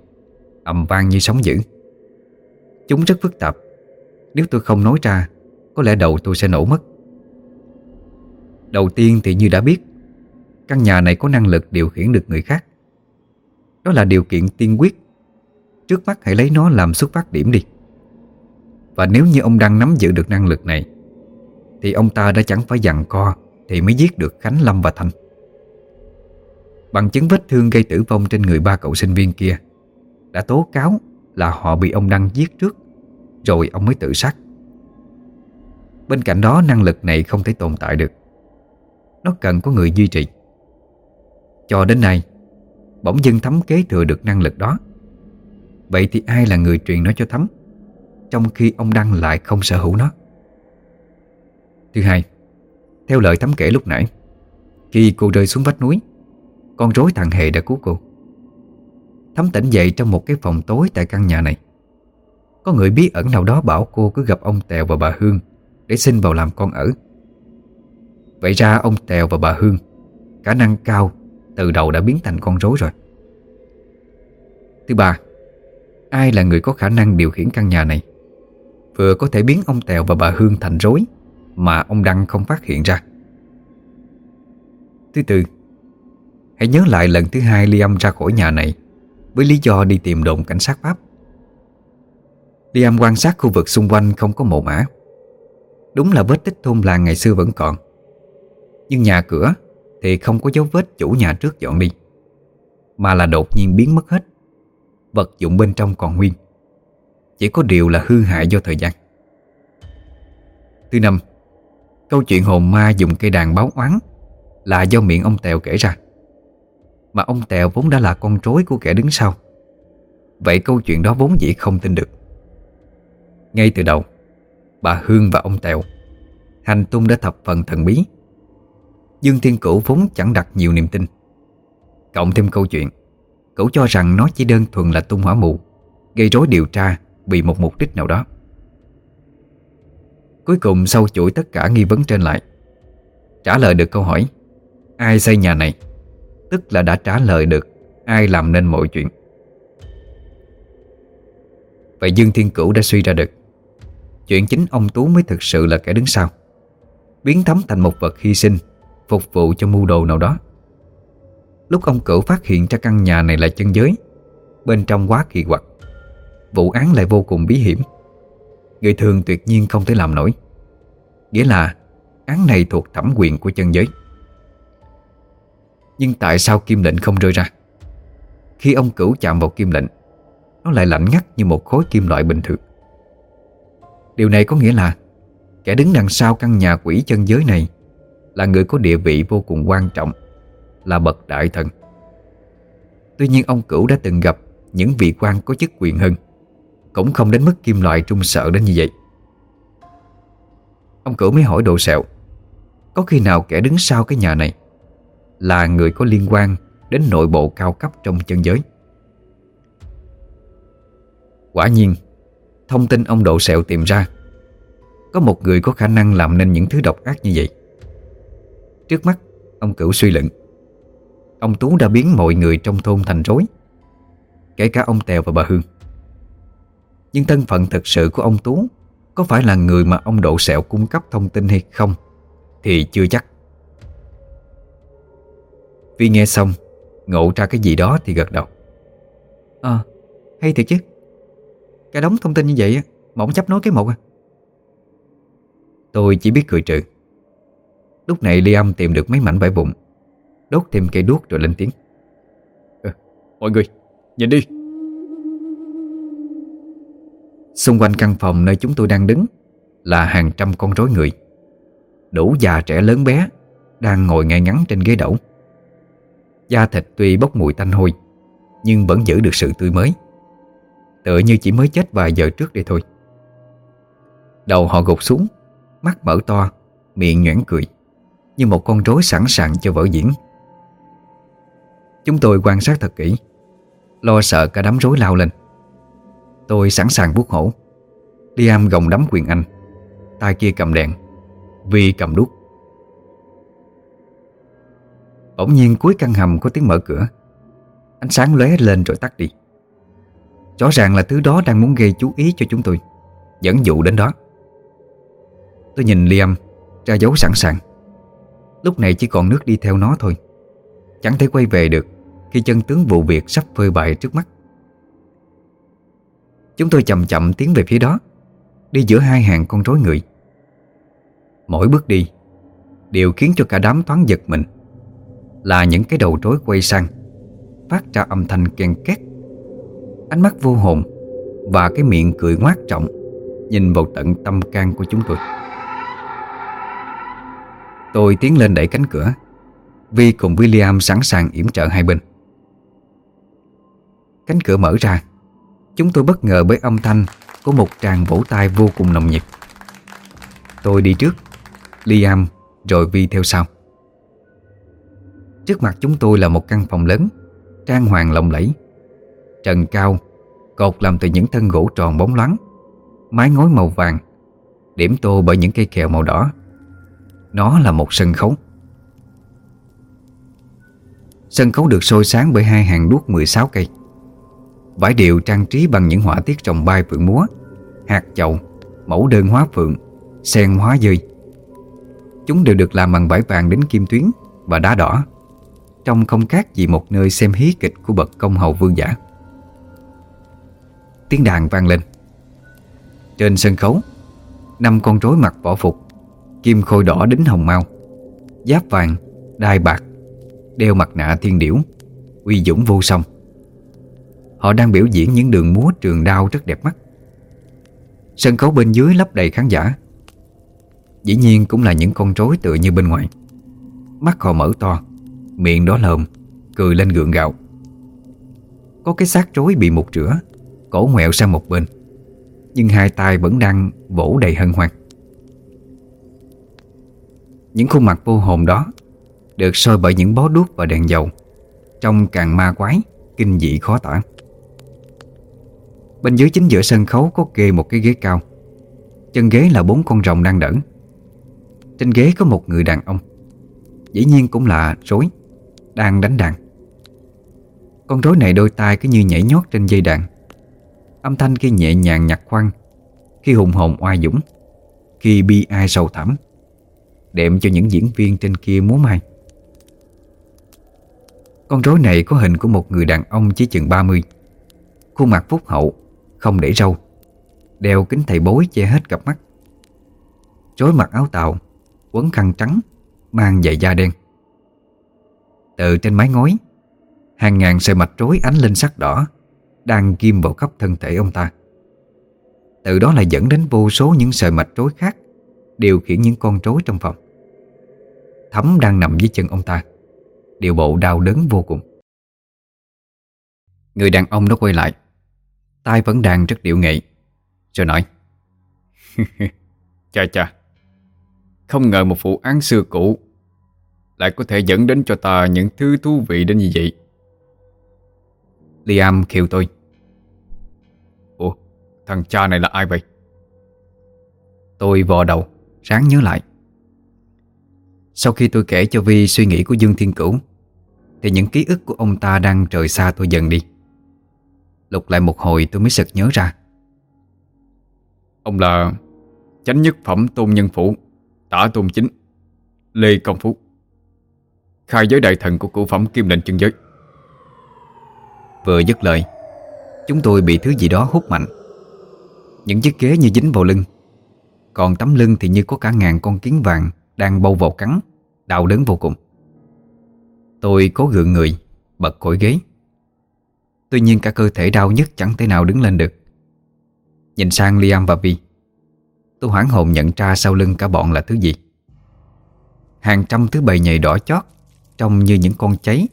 Ầm vang như sóng dữ. Chúng rất phức tạp. Nếu tôi không nói ra, Có lẽ đầu tôi sẽ nổ mất. Đầu tiên thì như đã biết, Căn nhà này có năng lực điều khiển được người khác. Đó là điều kiện tiên quyết. Trước mắt hãy lấy nó làm xuất phát điểm đi. Và nếu như ông đang nắm giữ được năng lực này, Thì ông ta đã chẳng phải dặn co Thì mới giết được Khánh Lâm và thành. Bằng chứng vết thương gây tử vong trên người ba cậu sinh viên kia. Đã tố cáo là họ bị ông Đăng giết trước, Rồi ông mới tự sát. Bên cạnh đó, năng lực này không thể tồn tại được. Nó cần có người duy trì. Cho đến nay, Bỗng dưng Thấm kế thừa được năng lực đó. Vậy thì ai là người truyền nó cho Thấm, Trong khi ông Đăng lại không sở hữu nó? Thứ hai, Theo lời Thấm kể lúc nãy, Khi cô rơi xuống vách núi con rối thằng Hề đã cứu cô. Thấm tỉnh dậy trong một cái phòng tối tại căn nhà này. Có người bí ẩn nào đó bảo cô cứ gặp ông Tèo và bà Hương Để xin vào làm con ở. Vậy ra ông Tèo và bà Hương, Khả năng cao Từ đầu đã biến thành con rối rồi. Thứ ba, Ai là người có khả năng điều khiển căn nhà này? Vừa có thể biến ông Tèo và bà Hương thành rối Mà ông Đăng không phát hiện ra. Thứ tư Hãy nhớ lại lần thứ hai Liam ra khỏi nhà này Với lý do đi tìm đồn cảnh sát Pháp. Liam quan sát khu vực xung quanh không có mộ mã Đúng là vết tích thôn làng ngày xưa vẫn còn. Nhưng nhà cửa thì không có dấu vết chủ nhà trước dọn đi, Mà là đột nhiên biến mất hết. Vật dụng bên trong còn nguyên. Chỉ có điều là hư hại do thời gian. Thứ năm, Câu chuyện hồn ma dùng cây đàn báo oán Là do miệng ông Tèo kể ra. Mà ông Tèo vốn đã là con rối của kẻ đứng sau. Vậy câu chuyện đó vốn dĩ không tin được. Ngay từ đầu, Bà Hương và ông Tèo, Hành tung đã thập phần thần bí. Dương Thiên Cửu vốn chẳng đặt nhiều niềm tin. Cộng thêm câu chuyện Cửu cho rằng nó chỉ đơn thuần là tung hỏa mù, Gây rối điều tra Vì một mục đích nào đó. Cuối cùng sau chuỗi tất cả nghi vấn trên lại, Trả lời được câu hỏi, Ai xây nhà này? Tức là đã trả lời được Ai làm nên mọi chuyện. Vậy Dương Thiên Cửu đã suy ra được, Chuyện chính ông Tú mới thực sự là kẻ đứng sau, Biến thấm thành một vật hy sinh, Phục vụ cho mưu đồ nào đó. Lúc ông cửu phát hiện ra căn nhà này là chân giới, Bên trong quá kỳ quặc, Vụ án lại vô cùng bí hiểm. Người thường tuyệt nhiên không thể làm nổi, Nghĩa là Án này thuộc thẩm quyền của chân giới. Nhưng tại sao kim lệnh không rơi ra? Khi ông cửu chạm vào kim lệnh, Nó lại lạnh ngắt như một khối kim loại bình thường. Điều này có nghĩa là Kẻ đứng đằng sau căn nhà quỷ chân giới này Là người có địa vị vô cùng quan trọng, Là bậc đại thần. Tuy nhiên ông cửu đã từng gặp Những vị quan có chức quyền hơn, Cũng không đến mức kim loại trung sợ đến như vậy. Ông cửu mới hỏi đồ sẹo, Có khi nào kẻ đứng sau cái nhà này là người có liên quan Đến nội bộ cao cấp trong chân giới. Quả nhiên, Thông tin ông Độ Sẹo tìm ra, Có một người có khả năng làm nên những thứ độc ác như vậy. Trước mắt, Ông Cửu suy luận, Ông Tú đã biến mọi người trong thôn thành rối, Kể cả ông Tèo và bà Hương. Nhưng thân phận thật sự của ông Tú Có phải là người mà ông Độ Sẹo cung cấp thông tin hay không Thì chưa chắc. Vì nghe xong Ngộ ra cái gì đó thì gật đầu. À hay thiệt chứ. Cái đống thông tin như vậy Mà ông chấp nối cái một à. Tôi chỉ biết cười trừ. Lúc này Liam tìm được mấy mảnh vải vụn Đốt thêm cây đuốc rồi lên tiếng. À, Mọi người Nhìn đi. Xung quanh căn phòng nơi chúng tôi đang đứng Là hàng trăm con rối người. Đủ già trẻ lớn bé Đang ngồi ngay ngắn trên ghế đẩu Da thịt tuy bốc mùi tanh hôi, Nhưng vẫn giữ được sự tươi mới. Tựa như chỉ mới chết vài giờ trước đây thôi. Đầu họ gục xuống, Mắt mở to, Miệng nhoẻn cười, Như một con rối sẵn sàng cho vở diễn. Chúng tôi quan sát thật kỹ, Lo sợ cả đám rối lao lên. Tôi sẵn sàng buốt hổ. Liam gồng đấm quyền anh, tay kia cầm đèn, Vi cầm đuốc. Bỗng nhiên cuối căn hầm có tiếng mở cửa. Ánh sáng lóe lên rồi tắt đi. Rõ ràng là thứ đó đang muốn gây chú ý cho chúng tôi, Dẫn dụ đến đó. Tôi nhìn Liam, Ra dấu sẵn sàng. Lúc này chỉ còn nước đi theo nó thôi. Chẳng thể quay về được Khi chân tướng vụ việc sắp phơi bại trước mắt. Chúng tôi chậm chậm tiến về phía đó, Đi giữa hai hàng con rối người. Mỗi bước đi Đều khiến cho cả đám thoáng giật mình. Là những cái đầu rối quay sang, Phát ra âm thanh kèn két. Ánh mắt vô hồn Và cái miệng cười ngoác trọng Nhìn vào tận tâm can của chúng tôi. Tôi tiến lên đẩy cánh cửa, Vi cùng William sẵn sàng yểm trợ hai bên. Cánh cửa mở ra, Chúng tôi bất ngờ bởi âm thanh Của một tràng vỗ tay vô cùng nồng nhiệt. Tôi đi trước, Liam, rồi Vi theo sau. Trước mặt chúng tôi là một căn phòng lớn Trang hoàng lộng lẫy. Trần cao Cột làm từ những thân gỗ tròn bóng loáng Mái ngói màu vàng Điểm tô bởi những cây kẹo màu đỏ. Nó là một sân khấu. Sân khấu được sôi sáng bởi hai hàng đuốc 16 cây. Vải điệu trang trí bằng những họa tiết trồng bay phượng múa Hạt chậu, mẫu đơn hóa phượng, sen hóa dơi. Chúng đều được làm bằng vải vàng đến kim tuyến và đá đỏ. Trông không khác gì một nơi xem hí kịch của bậc công hầu vương giả. Tiếng đàn vang lên. Trên sân khấu Năm con rối mặc võ phục Kim khôi đỏ đính hồng mau Giáp vàng, đai bạc Đeo mặt nạ thiên điểu Uy dũng vô song. Họ đang biểu diễn những đường múa trường đao rất đẹp mắt. Sân khấu bên dưới lấp đầy khán giả. Dĩ nhiên cũng là những con rối tựa như bên ngoài. Mắt họ mở to Miệng đó lồm Cười lên gượng gạo. Có cái xác rối bị một rửa, Cổ ngoẹo sang một bên. Nhưng hai tay vẫn đang vỗ đầy hân hoan. Những khuôn mặt vô hồn đó Được soi bởi những bó đuốc và đèn dầu Trông càng ma quái Kinh dị khó tả. Bên dưới chính giữa sân khấu có kê một cái ghế cao. Chân ghế là bốn con rồng đang đỡ. Trên ghế có một người đàn ông. Dĩ nhiên cũng là rối. Đang đánh đàn. Con rối này đôi tai cứ như nhảy nhót trên dây đàn. Âm thanh khi nhẹ nhàng nhạt khoan, Khi hùng hồn oai dũng, Khi bi ai sâu thẳm, Đệm cho những diễn viên trên kia múa mai Con rối này có hình của một người đàn ông chỉ chừng 30 Khuôn mặt phúc hậu, Không để râu, Đeo kính thầy bối che hết cặp mắt. Rối mặc áo tàu, Quấn khăn trắng, Mang giày da đen. Từ trên mái ngói. Hàng ngàn sợi mạch rối ánh lên sắc đỏ, Đang ghim vào khắp thân thể ông ta. Từ đó lại dẫn đến vô số những sợi mạch rối khác, Điều khiển những con rối trong phòng. Thấm đang nằm dưới chân ông ta, Điều bộ đau đớn vô cùng. Người đàn ông đó quay lại tay vẫn đang rất điệu nghệ, Rồi nói Chà chà Không ngờ một vụ án xưa cũ lại có thể dẫn đến cho ta những thứ thú vị đến như vậy. Liam khiêu tôi. Ủa, Thằng cha này là ai vậy? Tôi vò đầu, ráng nhớ lại. Sau khi tôi kể cho Vi suy nghĩ của Dương Thiên Cửu, Thì những ký ức của ông ta đang rời xa tôi dần đi. Lục lại một hồi tôi mới sực nhớ ra. Ông là Chánh nhất phẩm tôn nhân phủ, Tả tôn chính, Lê Công Phú Khai giới đại thần của cổ phẩm kim lệnh chân giới. Vừa dứt lời, Chúng tôi bị thứ gì đó hút mạnh. Những chiếc ghế như dính vào lưng, Còn tấm lưng thì như có cả ngàn con kiến vàng Đang bâu vào cắn, Đau đớn vô cùng. Tôi cố gượng người, Bật khỏi ghế. Tuy nhiên cả cơ thể đau nhất chẳng thể nào đứng lên được. Nhìn sang Liam và Vi, Tôi hoảng hồn nhận ra sau lưng cả bọn là thứ gì. Hàng trăm thứ bầy nhầy đỏ chót Trông như những con cháy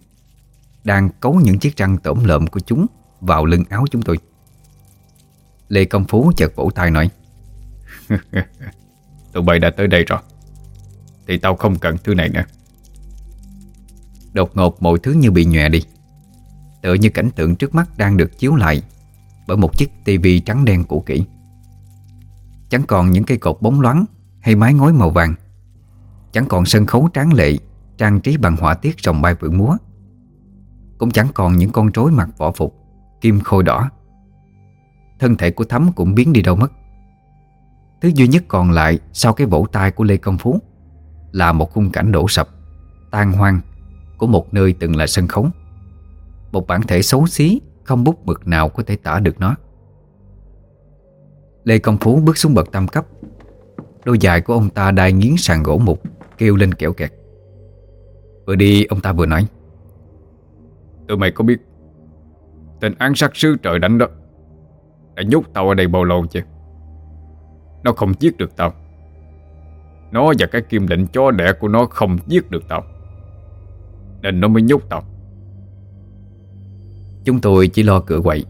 Đang cấu những chiếc răng tổm lợm của chúng Vào lưng áo chúng tôi. Lê Công Phú chợt vỗ tay nói, Tụi bay đã tới đây rồi, Thì tao không cần thứ này nữa. Đột ngột mọi thứ như bị nhòe đi. Tựa như cảnh tượng trước mắt đang được chiếu lại Bởi một chiếc tivi trắng đen cũ kỹ. Chẳng còn những cây cột bóng loáng Hay mái ngói màu vàng. Chẳng còn sân khấu tráng lệ Trang trí bằng họa tiết rồng bay vượng múa. Cũng chẳng còn những con rối mặc võ phục, Kim khôi đỏ. Thân thể của Thắm cũng biến đi đâu mất. Thứ duy nhất còn lại Sau cái vỗ tay của Lê Công Phú Là một khung cảnh đổ sập, tan hoang Của một nơi từng là sân khấu. Một bản thể xấu xí, Không bút mực nào có thể tả được nó. Lê Công Phú bước xuống bậc tam cấp. Đôi dài của ông ta đai nghiến sàn gỗ mục, Kêu lên kẹo kẹt. Vừa đi ông ta vừa nói. Tụi mày có biết Tên án sát sứ trời đánh đó Đã nhốt tao ở đây bao lâu chưa? Nó không giết được tao. Nó và cái kim định chó đẻ của nó không giết được tao. Nên nó mới nhốt tao. Chúng tôi chỉ lo cửa quậy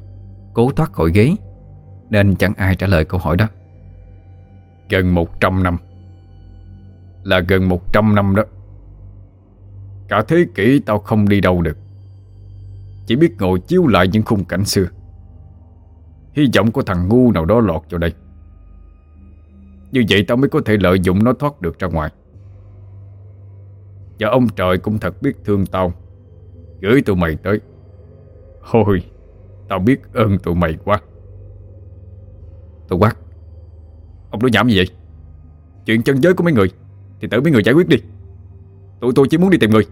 Cố thoát khỏi ghế Nên chẳng ai trả lời câu hỏi đó. Gần 100 năm. Là gần 100 năm đó Cả thế kỷ tao không đi đâu được. Chỉ biết ngồi chiếu lại những khung cảnh xưa. Hy vọng có thằng ngu nào đó lọt vào đây. Như vậy tao mới có thể lợi dụng nó thoát được ra ngoài. Và ông trời cũng thật biết thương tao. Gửi tụi mày tới. Thôi, Tao biết ơn tụi mày quá. Tôi quát Ông nói nhảm gì vậy? Chuyện chân giới của mấy người Thì tự mấy người giải quyết đi. Tụi tôi chỉ muốn đi tìm người.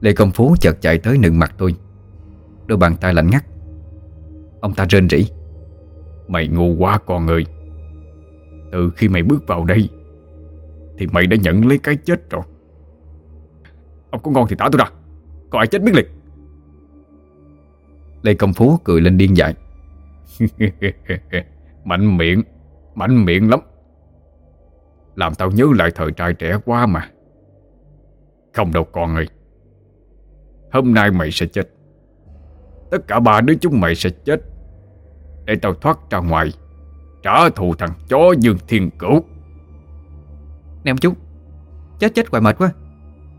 Lê Công Phú chợt chạy tới nựng mặt tôi. Đôi bàn tay lạnh ngắt. Ông ta rên rỉ. Mày ngu quá con người. Từ khi mày bước vào đây Thì mày đã nhận lấy cái chết rồi. Ông có ngon thì tả tôi ra. Có ai chết biết liền. Lê Công Phú cười lên điên dại. Mạnh miệng Mạnh miệng lắm. Làm tao nhớ lại thời trai trẻ quá mà. Không đâu con ơi Hôm nay mày sẽ chết. Tất cả ba đứa chúng mày sẽ chết. Để tao thoát ra ngoài Trả thù thằng chó Dương Thiên Cửu. Nè ông chú Chết chết hoài mệt quá.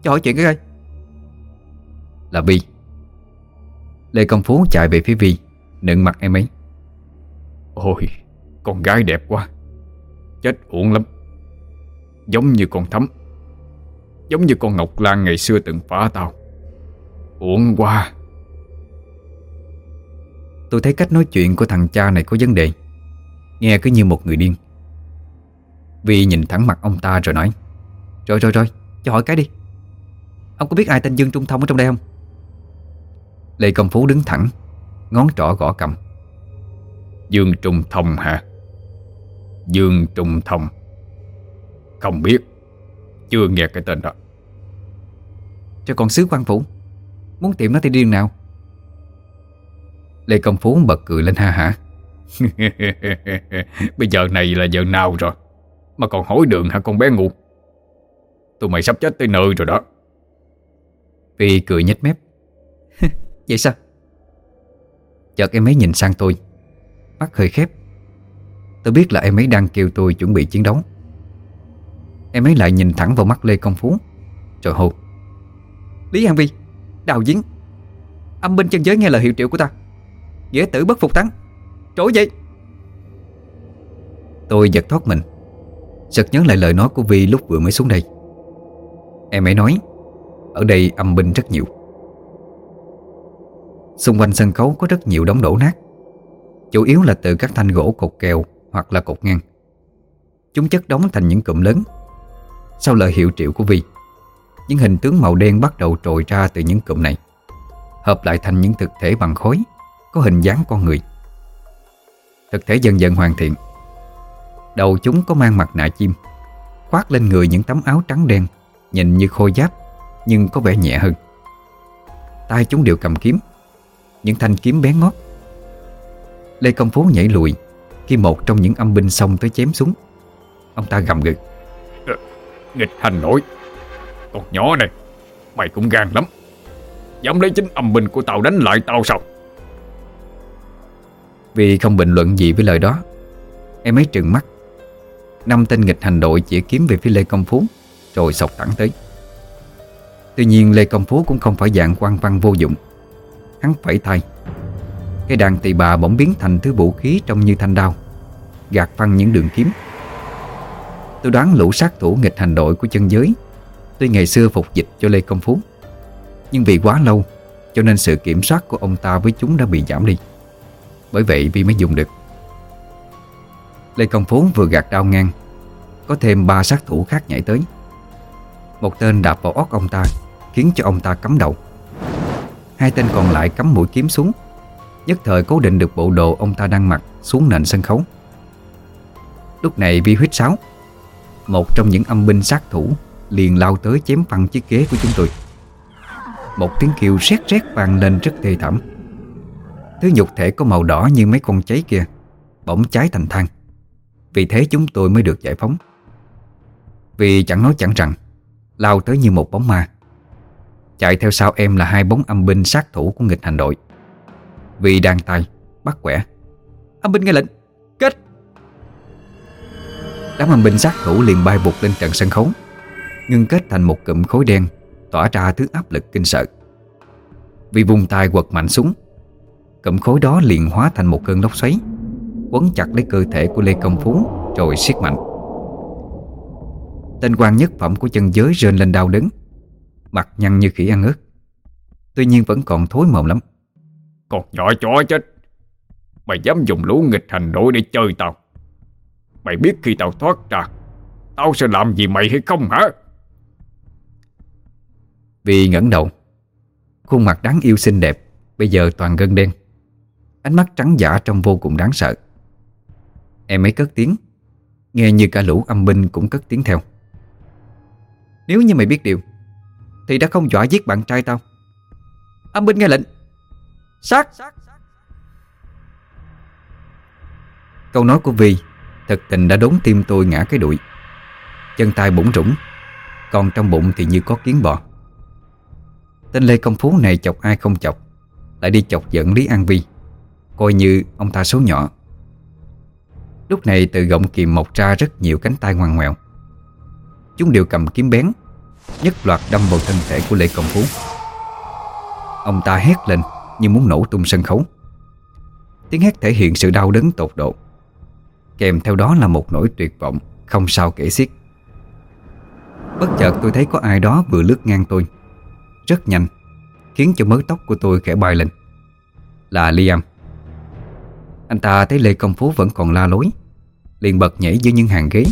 Cho hỏi chuyện cái coi. Là Vi Lê Công Phú chạy về phía Vi Nựng mặt em ấy. Ôi Con gái đẹp quá. Chết uổng lắm. Giống như con thấm Giống như con Ngọc Lan ngày xưa từng phá tao Uổng quá. Tôi thấy cách nói chuyện của thằng cha này có vấn đề. Nghe cứ như một người điên. Vi nhìn thẳng mặt ông ta rồi nói Rồi rồi rồi Cho hỏi cái đi. Ông có biết ai tên Dương Trung Thông ở trong đây không? Lê Công Phú đứng thẳng Ngón trỏ gõ cầm. Dương Trung Thông hả? Dương Trung Thông. Không biết. Chưa nghe cái tên đó. Cho con sứ quan phủ Muốn tìm nó thì điên nào? Lê Công Phú bật cười lên ha hả. Bây giờ này là giờ nào rồi? Mà còn hỏi đường hả con bé ngu? Tụi mày sắp chết tới nơi rồi đó. Vi cười nhếch mép. Vậy sao? Chợt em ấy nhìn sang tôi. Mắt hơi khép. Tôi biết là em ấy đang kêu tôi chuẩn bị chiến đấu. Em ấy lại nhìn thẳng vào mắt Lê Công Phú. Rồi hô. Lý An Vi Đào Giếng. Âm binh chân giới nghe lời hiệu triệu của ta. Nghĩa tử bất phục thắng Trỗi dậy. Tôi giật thoát mình. Sực nhớ lại lời nói của Vi lúc vừa mới xuống đây. Em ấy nói, Ở đây âm binh rất nhiều. Xung quanh sân khấu có rất nhiều đống đổ nát. Chủ yếu là từ các thanh gỗ cột kèo Hoặc là cột ngang. Chúng chất đóng thành những cụm lớn. Sau lời hiệu triệu của Vi những hình tướng màu đen bắt đầu trồi ra từ những cụm này. Hợp lại thành những thực thể bằng khối, Có hình dáng con người. Thực thể dần dần hoàn thiện. Đầu chúng có mang mặt nạ chim, Khoác lên người những tấm áo trắng đen, Nhìn như khôi giáp, Nhưng có vẻ nhẹ hơn. Tay chúng đều cầm kiếm, Những thanh kiếm bé ngót. Lê Công Phú nhảy lùi Khi một trong những âm binh xông tới chém xuống. Ông ta gầm gừ. Nghịch hành nổi. Con nhỏ này, Mày cũng gan lắm. Dám lấy chính âm binh của tao đánh lại tao sao? Vì không bình luận gì với lời đó, Em ấy trừng mắt. Năm tên nghịch hành đội chỉ kiếm về phía Lê Công Phú, Rồi sọc thẳng tới. Tuy nhiên Lê Công Phú cũng không phải dạng quan văn vô dụng. Hắn phẩy tay. Cái đàn tỳ bà bỗng biến thành thứ vũ khí trông như thanh đao, Gạt phăng những đường kiếm. Tôi đoán lũ sát thủ nghịch hành đội của chân giới Tuy ngày xưa phục dịch cho Lê Công Phú, Nhưng vì quá lâu, Cho nên sự kiểm soát của ông ta với chúng đã bị giảm đi. Bởi vậy Vi mới dùng được. Lê Công Phú vừa gạt đao ngang, Có thêm ba sát thủ khác nhảy tới. Một tên đạp vào óc ông ta, Khiến cho ông ta cắm đầu. Hai tên còn lại cắm mũi kiếm xuống, Nhất thời cố định được bộ đồ ông ta đang mặc Xuống nền sân khấu. Lúc này Vi huyết sáo, Một trong những âm binh sát thủ Liền lao tới chém phăng chiếc ghế của chúng tôi. Một tiếng kêu rét rét vang lên rất thê thảm. Thứ nhục thể có màu đỏ như mấy con cháy kia, Bỗng cháy thành than. Vì thế chúng tôi mới được giải phóng. Vì chẳng nói chẳng rằng, Lao tới như một bóng ma. Chạy theo sau em là hai bóng âm binh sát thủ của nghịch hành đội. Vì đang tay, Bắt quẻ. Âm binh nghe lệnh, Kết! Đám âm binh sát thủ liền bay bụt lên trận sân khấu. Ngưng kết thành một cụm khối đen, Tỏa ra thứ áp lực kinh sợ. Vì vùng tay quật mạnh súng Cụm khối đó liền hóa thành một cơn lốc xoáy, Quấn chặt lấy cơ thể của Lê Công Phú Rồi siết mạnh. Tên quan nhất phẩm của chân giới rên lên đau đớn, Mặt nhăn như khỉ ăn ớt Tuy nhiên vẫn còn thối mồm lắm. Còn nhỏ chó chết, Mày dám dùng lũ nghịch hành đội để chơi tao. Mày biết khi tao thoát ra, Tao sẽ làm gì mày hay không hả? Vì ngẩng đầu, Khuôn mặt đáng yêu xinh đẹp, Bây giờ toàn gân đen. Ánh mắt trắng giả trông vô cùng đáng sợ. Em ấy cất tiếng, Nghe như cả lũ âm binh cũng cất tiếng theo. Nếu như mày biết điều, Thì đã không dọa giết bạn trai tao. Âm binh nghe lệnh. Sát! Câu nói của Vi Thực tình đã đốn tim tôi ngã cái đuổi. Chân tay bủng rủng, Còn trong bụng thì như có kiến bò. Tên Lê Công Phú này chọc ai không chọc, Lại đi chọc giận Lý An Vi Coi như ông ta số nhỏ. Lúc này từ gọng kìm mọc ra rất nhiều cánh tay ngoằn ngoèo. Chúng đều cầm kiếm bén, Nhất loạt đâm vào thân thể của Lê Công Phú. Ông ta hét lên như muốn nổ tung sân khấu. Tiếng hét thể hiện sự đau đớn tột độ. Kèm theo đó là một nỗi tuyệt vọng Không sao kể xiết. Bất chợt tôi thấy có ai đó vừa lướt ngang tôi. Rất nhanh, Khiến cho mớ tóc của tôi khẽ bay lên. Là Liam. Anh ta thấy Lê Công Phú vẫn còn la lối, Liền bật nhảy dưới những hàng ghế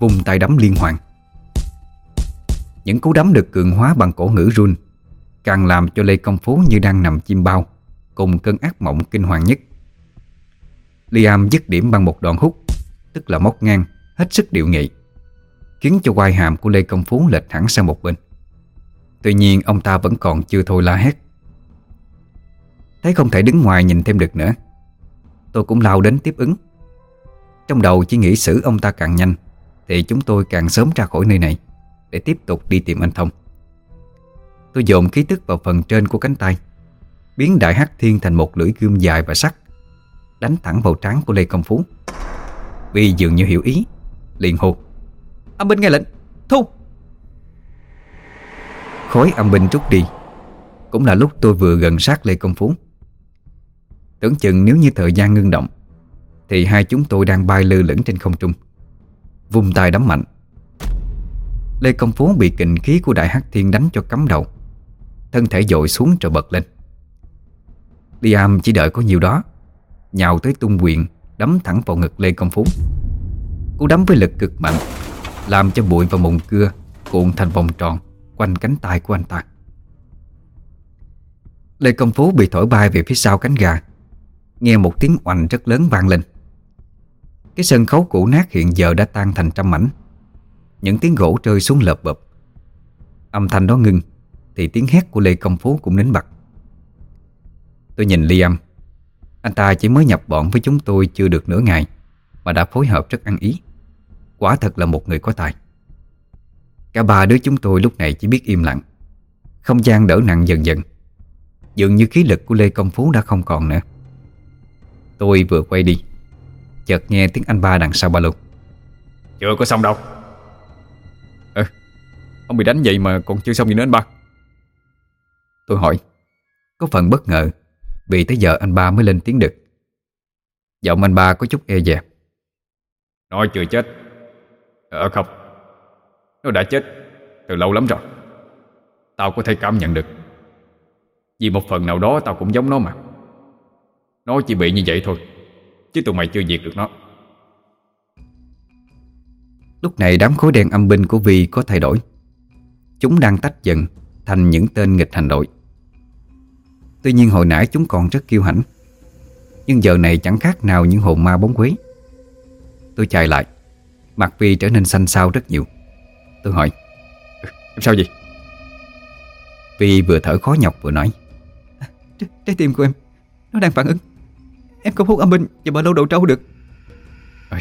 Vùng tay đấm liên hoàn. Những cú đấm được cường hóa bằng cổ ngữ run, Càng làm cho Lê Công Phú như đang nằm chim bao, Cùng cơn ác mộng kinh hoàng nhất. Liam dứt điểm bằng một đoạn hút, Tức là móc ngang, Hết sức điệu nghị, Khiến cho quai hàm của Lê Công Phú lệch hẳn sang một bên. Tuy nhiên, ông ta vẫn còn chưa thôi la hét. Thấy không thể đứng ngoài nhìn thêm được nữa, Tôi cũng lao đến tiếp ứng. Trong đầu chỉ nghĩ xử ông ta càng nhanh, Thì chúng tôi càng sớm ra khỏi nơi này Để tiếp tục đi tìm anh Thông. Tôi dồn khí tức vào phần trên của cánh tay, Biến đại hắc thiên thành một lưỡi gươm dài và sắc, Đánh thẳng vào trán của Lê Công Phú. Vì dường như hiểu ý, Liền hô Âm binh nghe lệnh, Thu! Khối âm binh rút đi. Cũng là lúc tôi vừa gần sát Lê Công Phú. Tưởng chừng nếu như thời gian ngưng động, Thì hai chúng tôi đang bay lơ lửng trên không trung Vùng tay đấm mạnh. Lê Công Phú bị kình khí của Đại Hắc Thiên đánh cho cắm đầu, Thân thể dội xuống rồi bật lên. Liam chỉ đợi có nhiều đó, Nhào tới tung quyền, Đấm thẳng vào ngực Lê Công Phú. Cú đấm với lực cực mạnh, Làm cho bụi và mụn cưa Cuộn thành vòng tròn. Quanh cánh tay của anh ta. Lê Công Phú bị thổi bay về phía sau cánh gà. Nghe một tiếng oanh rất lớn vang lên. Cái sân khấu cũ nát hiện giờ đã tan thành trăm mảnh. Những tiếng gỗ rơi xuống lợp bập. Âm thanh đó ngưng Thì tiếng hét của Lê Công Phú cũng nín bặt. Tôi nhìn Liam. Anh ta chỉ mới nhập bọn với chúng tôi chưa được nửa ngày, Mà đã phối hợp rất ăn ý. Quả thật là một người có tài. Cả ba đứa chúng tôi lúc này chỉ biết im lặng. Không gian đỡ nặng dần dần. Dường như khí lực của Lê Công Phú đã không còn nữa. Tôi vừa quay đi Chợt nghe tiếng anh ba đằng sau ba lô. Chưa có xong đâu. Ờ Ông bị đánh vậy mà còn chưa xong gì nữa anh ba. Tôi hỏi Có phần bất ngờ Vì tới giờ anh ba mới lên tiếng được. Giọng anh ba có chút e dè. Nó chưa chết. Ờ không nó đã chết từ lâu lắm rồi. Tao có thể cảm nhận được. Vì một phần nào đó tao cũng giống nó mà. Nó chỉ bị như vậy thôi, Chứ tụi mày chưa diệt được nó. Lúc này đám khối đen âm binh của Vi có thay đổi. Chúng đang tách dần Thành những tên nghịch hành đội. Tuy nhiên hồi nãy chúng còn rất kiêu hãnh, Nhưng giờ này chẳng khác nào những hồn ma bóng quế. Tôi chạy lại, Mặt Vi trở nên xanh xao rất nhiều. Tôi hỏi Em sao gì Vi vừa thở khó nhọc vừa nói trái, trái tim của em Nó đang phản ứng. Em không hút âm binh và bờ lâu đầu trâu được. À,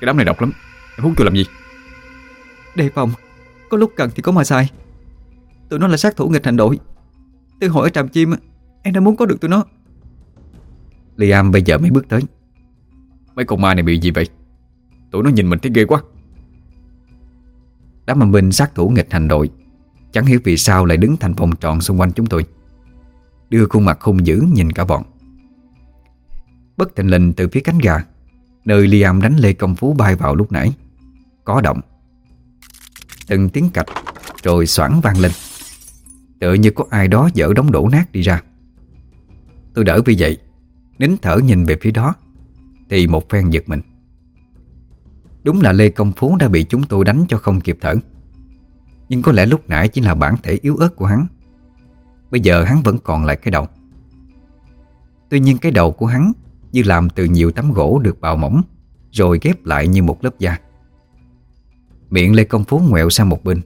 Cái đám này độc lắm Em hút tôi làm gì? Đề phòng Có lúc cần thì có mà sai Tụi nó là sát thủ nghịch hành đội. Từ hồi ở trạm chim Em đã muốn có được tụi nó. Liam bây giờ mới bước tới. Mấy con ma này bị gì vậy? Tụi nó nhìn mình thấy ghê quá Đám âm binh sát thủ nghịch hành đội. Chẳng hiểu vì sao lại đứng thành vòng tròn xung quanh chúng tôi. Đưa khuôn mặt hung dữ nhìn cả bọn. Bất thình lình từ phía cánh gà, Nơi Liam đánh Lê Công Phú bay vào lúc nãy, Có động. Từng tiếng cạch Rồi xoảng vang lên. Tựa như có ai đó dở đóng đổ nát đi ra. Tôi đỡ vì vậy, Nín thở nhìn về phía đó, Thì một phen giật mình. Đúng là Lê Công Phú đã bị chúng tôi đánh cho không kịp thở. Nhưng có lẽ lúc nãy chỉ là bản thể yếu ớt của hắn. Bây giờ hắn vẫn còn lại cái đầu. Tuy nhiên cái đầu của hắn Như làm từ nhiều tấm gỗ được bào mỏng, Rồi ghép lại như một lớp da. Miệng Lê Công Phú ngoẹo sang một bên.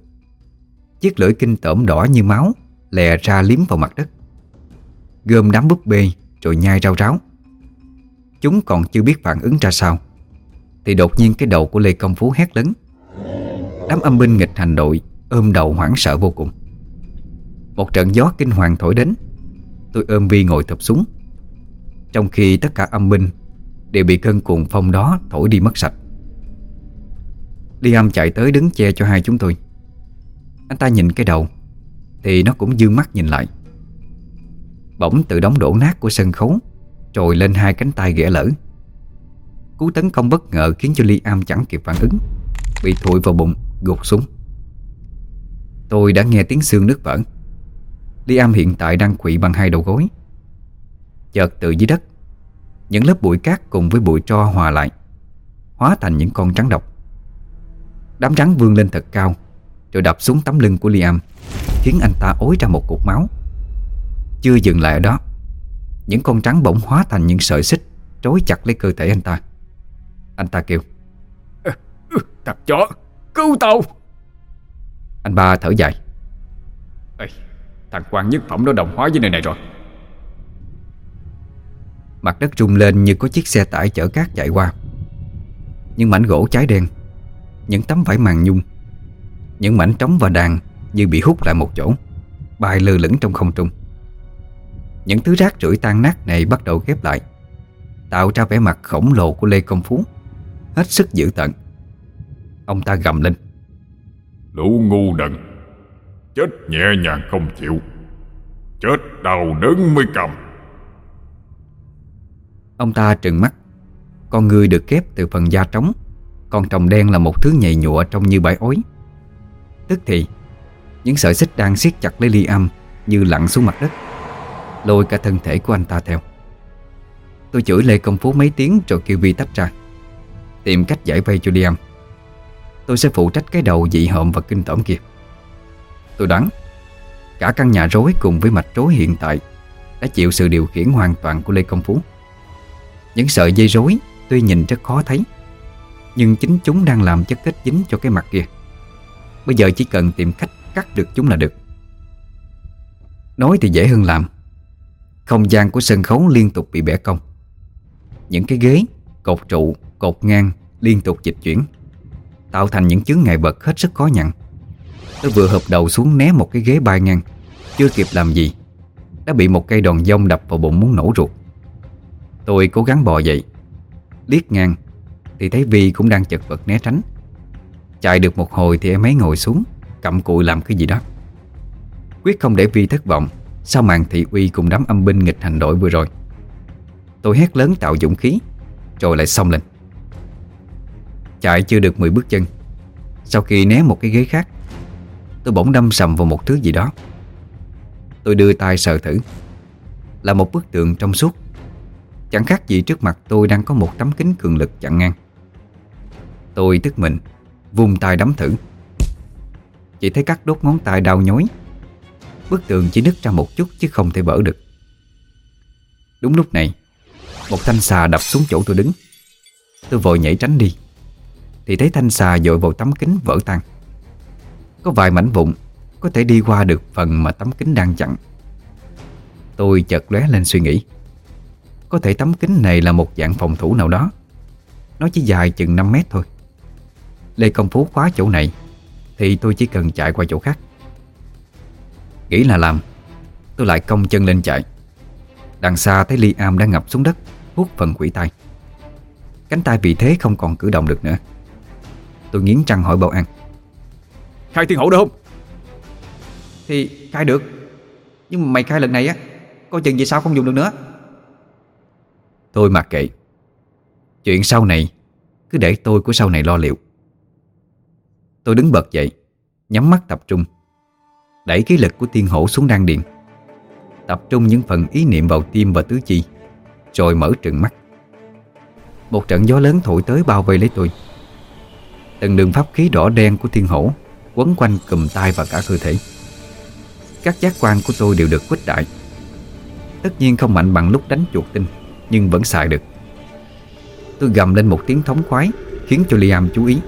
Chiếc lưỡi kinh tởm đỏ như máu Lè ra liếm vào mặt đất. Gơm đám búp bê Rồi nhai rau ráo. Chúng còn chưa biết phản ứng ra sao. Thì đột nhiên cái đầu của Lê Công Phú hét lớn. Đám âm binh nghịch hành đội, Ôm đầu hoảng sợ vô cùng. Một trận gió kinh hoàng thổi đến. Tôi ôm Vi ngồi thập xuống. Trong khi tất cả âm binh Đều bị cơn cuồng phong đó thổi đi mất sạch. Liam chạy tới đứng che cho hai chúng tôi. Anh ta nhìn cái đầu Thì nó cũng dương mắt nhìn lại. Bỗng từ đóng đổ nát của sân khấu, Trồi lên hai cánh tay ghẻ lở. Cú tấn công bất ngờ khiến cho Liam chẳng kịp phản ứng. Bị thụi vào bụng, gục xuống. Tôi đã nghe tiếng xương nứt vỡ. Liam hiện tại đang quỵ bằng hai đầu gối. Chợt từ dưới đất Những lớp bụi cát cùng với bụi tro hòa lại Hóa thành những con trắng độc. Đám rắn vươn lên thật cao Rồi đập xuống tấm lưng của Liam Khiến anh ta ối ra một cục máu. Chưa dừng lại ở đó Những con trắng bỗng hóa thành những sợi xích trói chặt lấy cơ thể anh ta. Anh ta kêu. Thằng chó Cứu tao. Anh ba thở dài. Ê, Thằng quan nhất phẩm đó đồng hóa với nơi này rồi. Mặt đất rung lên như có chiếc xe tải chở cát chạy qua. Những mảnh gỗ cháy đen Những tấm vải màng nhung Những mảnh trống và đàn Như bị hút lại một chỗ Bay lơ lửng trong không trung. Những thứ rác rưởi tan nát này bắt đầu ghép lại Tạo ra vẻ mặt khổng lồ của Lê Công Phú Hết sức dữ tận Ông ta gầm lên. Lũ ngu đần Chết nhẹ nhàng không chịu Chết đau đớn mới cầm. Ông ta trừng mắt. Con người được kép từ phần da trống Còn trồng đen là một thứ nhầy nhụa trông như bãi ối. Tức thì Những sợi xích đang siết chặt lấy Liam Như lặn xuống mặt đất Lôi cả thân thể của anh ta theo. Tôi chửi Lê Công Phú mấy tiếng Rồi kêu Vi tách ra Tìm cách giải vây cho Liam. Tôi sẽ phụ trách cái đầu dị hợm và kinh tởm kia. Tôi đoán Cả căn nhà rối cùng với mạch rối hiện tại Đã chịu sự điều khiển hoàn toàn của Lê Công Phú. Những sợi dây rối Tuy nhìn rất khó thấy Nhưng chính chúng đang làm chất kết dính cho cái mặt kia. Bây giờ chỉ cần tìm cách cắt được chúng là được. Nói thì dễ hơn làm. Không gian của sân khấu liên tục bị bẻ cong. Những cái ghế, cột trụ, cột ngang, liên tục dịch chuyển, Tạo thành những chướng ngại vật hết sức khó nhận Tôi vừa hợp đầu xuống né một cái ghế bay ngang, Chưa kịp làm gì, Đã bị một cây đòn dông đập vào bụng muốn nổ ruột. Tôi cố gắng bò dậy, Liếc ngang Thì thấy Vi cũng đang chật vật né tránh. Chạy được một hồi thì em ấy ngồi xuống cầm cụi làm cái gì đó. Quyết không để Vi thất vọng, Sau màn thị uy cùng đám âm binh nghịch hành đội vừa rồi. Tôi hét lớn tạo dũng khí, Rồi lại xông lên. Chạy chưa được 10 bước chân. Sau khi né một cái ghế khác, Tôi bỗng đâm sầm vào một thứ gì đó. Tôi đưa tay sờ thử. Là một bức tượng trong suốt. Chẳng khác gì trước mặt tôi đang có một tấm kính cường lực chặn ngang. Tôi tức mình, Vung tay đấm thử. Chỉ thấy các đốt ngón tay đau nhói. Bức tường chỉ nứt ra một chút chứ không thể bỡ được. Đúng lúc này, Một thanh xà đập xuống chỗ tôi đứng. Tôi vội nhảy tránh đi. Thì thấy thanh xà dội vào tấm kính vỡ tan. Có vài mảnh vụn Có thể đi qua được phần mà tấm kính đang chặn. Tôi chợt lóe lên suy nghĩ. Có thể tấm kính này là một dạng phòng thủ nào đó. Nó chỉ dài chừng 5 mét thôi. Lê Công Phú khóa chỗ này, Thì tôi chỉ cần chạy qua chỗ khác. Nghĩ là làm, Tôi lại cong chân lên chạy. Đằng xa thấy ly am đang ngập xuống đất, Hút phần quỷ tay Cánh tay vì thế không còn cử động được nữa. Tôi nghiến răng hỏi bảo an. Khai thiên hổ được không? Thì khai được. Nhưng mà mày khai lần này á Coi chừng gì sao không dùng được nữa? Tôi mặc kệ. Chuyện sau này Cứ để tôi của sau này lo liệu. Tôi đứng bật dậy Nhắm mắt tập trung Đẩy cái lực của tiên hổ xuống đan điện Tập trung những phần ý niệm vào tim và tứ chi Rồi mở trừng mắt. Một trận gió lớn thổi tới bao vây lấy tôi Từng đường pháp khí đỏ đen của thiên hổ Quấn quanh cùm tay và cả cơ thể. Các giác quan của tôi đều được quýt đại. Tất nhiên không mạnh bằng lúc đánh chuột tinh, Nhưng vẫn xài được. Tôi gầm lên một tiếng thống khoái, Khiến cho Liam chú ý.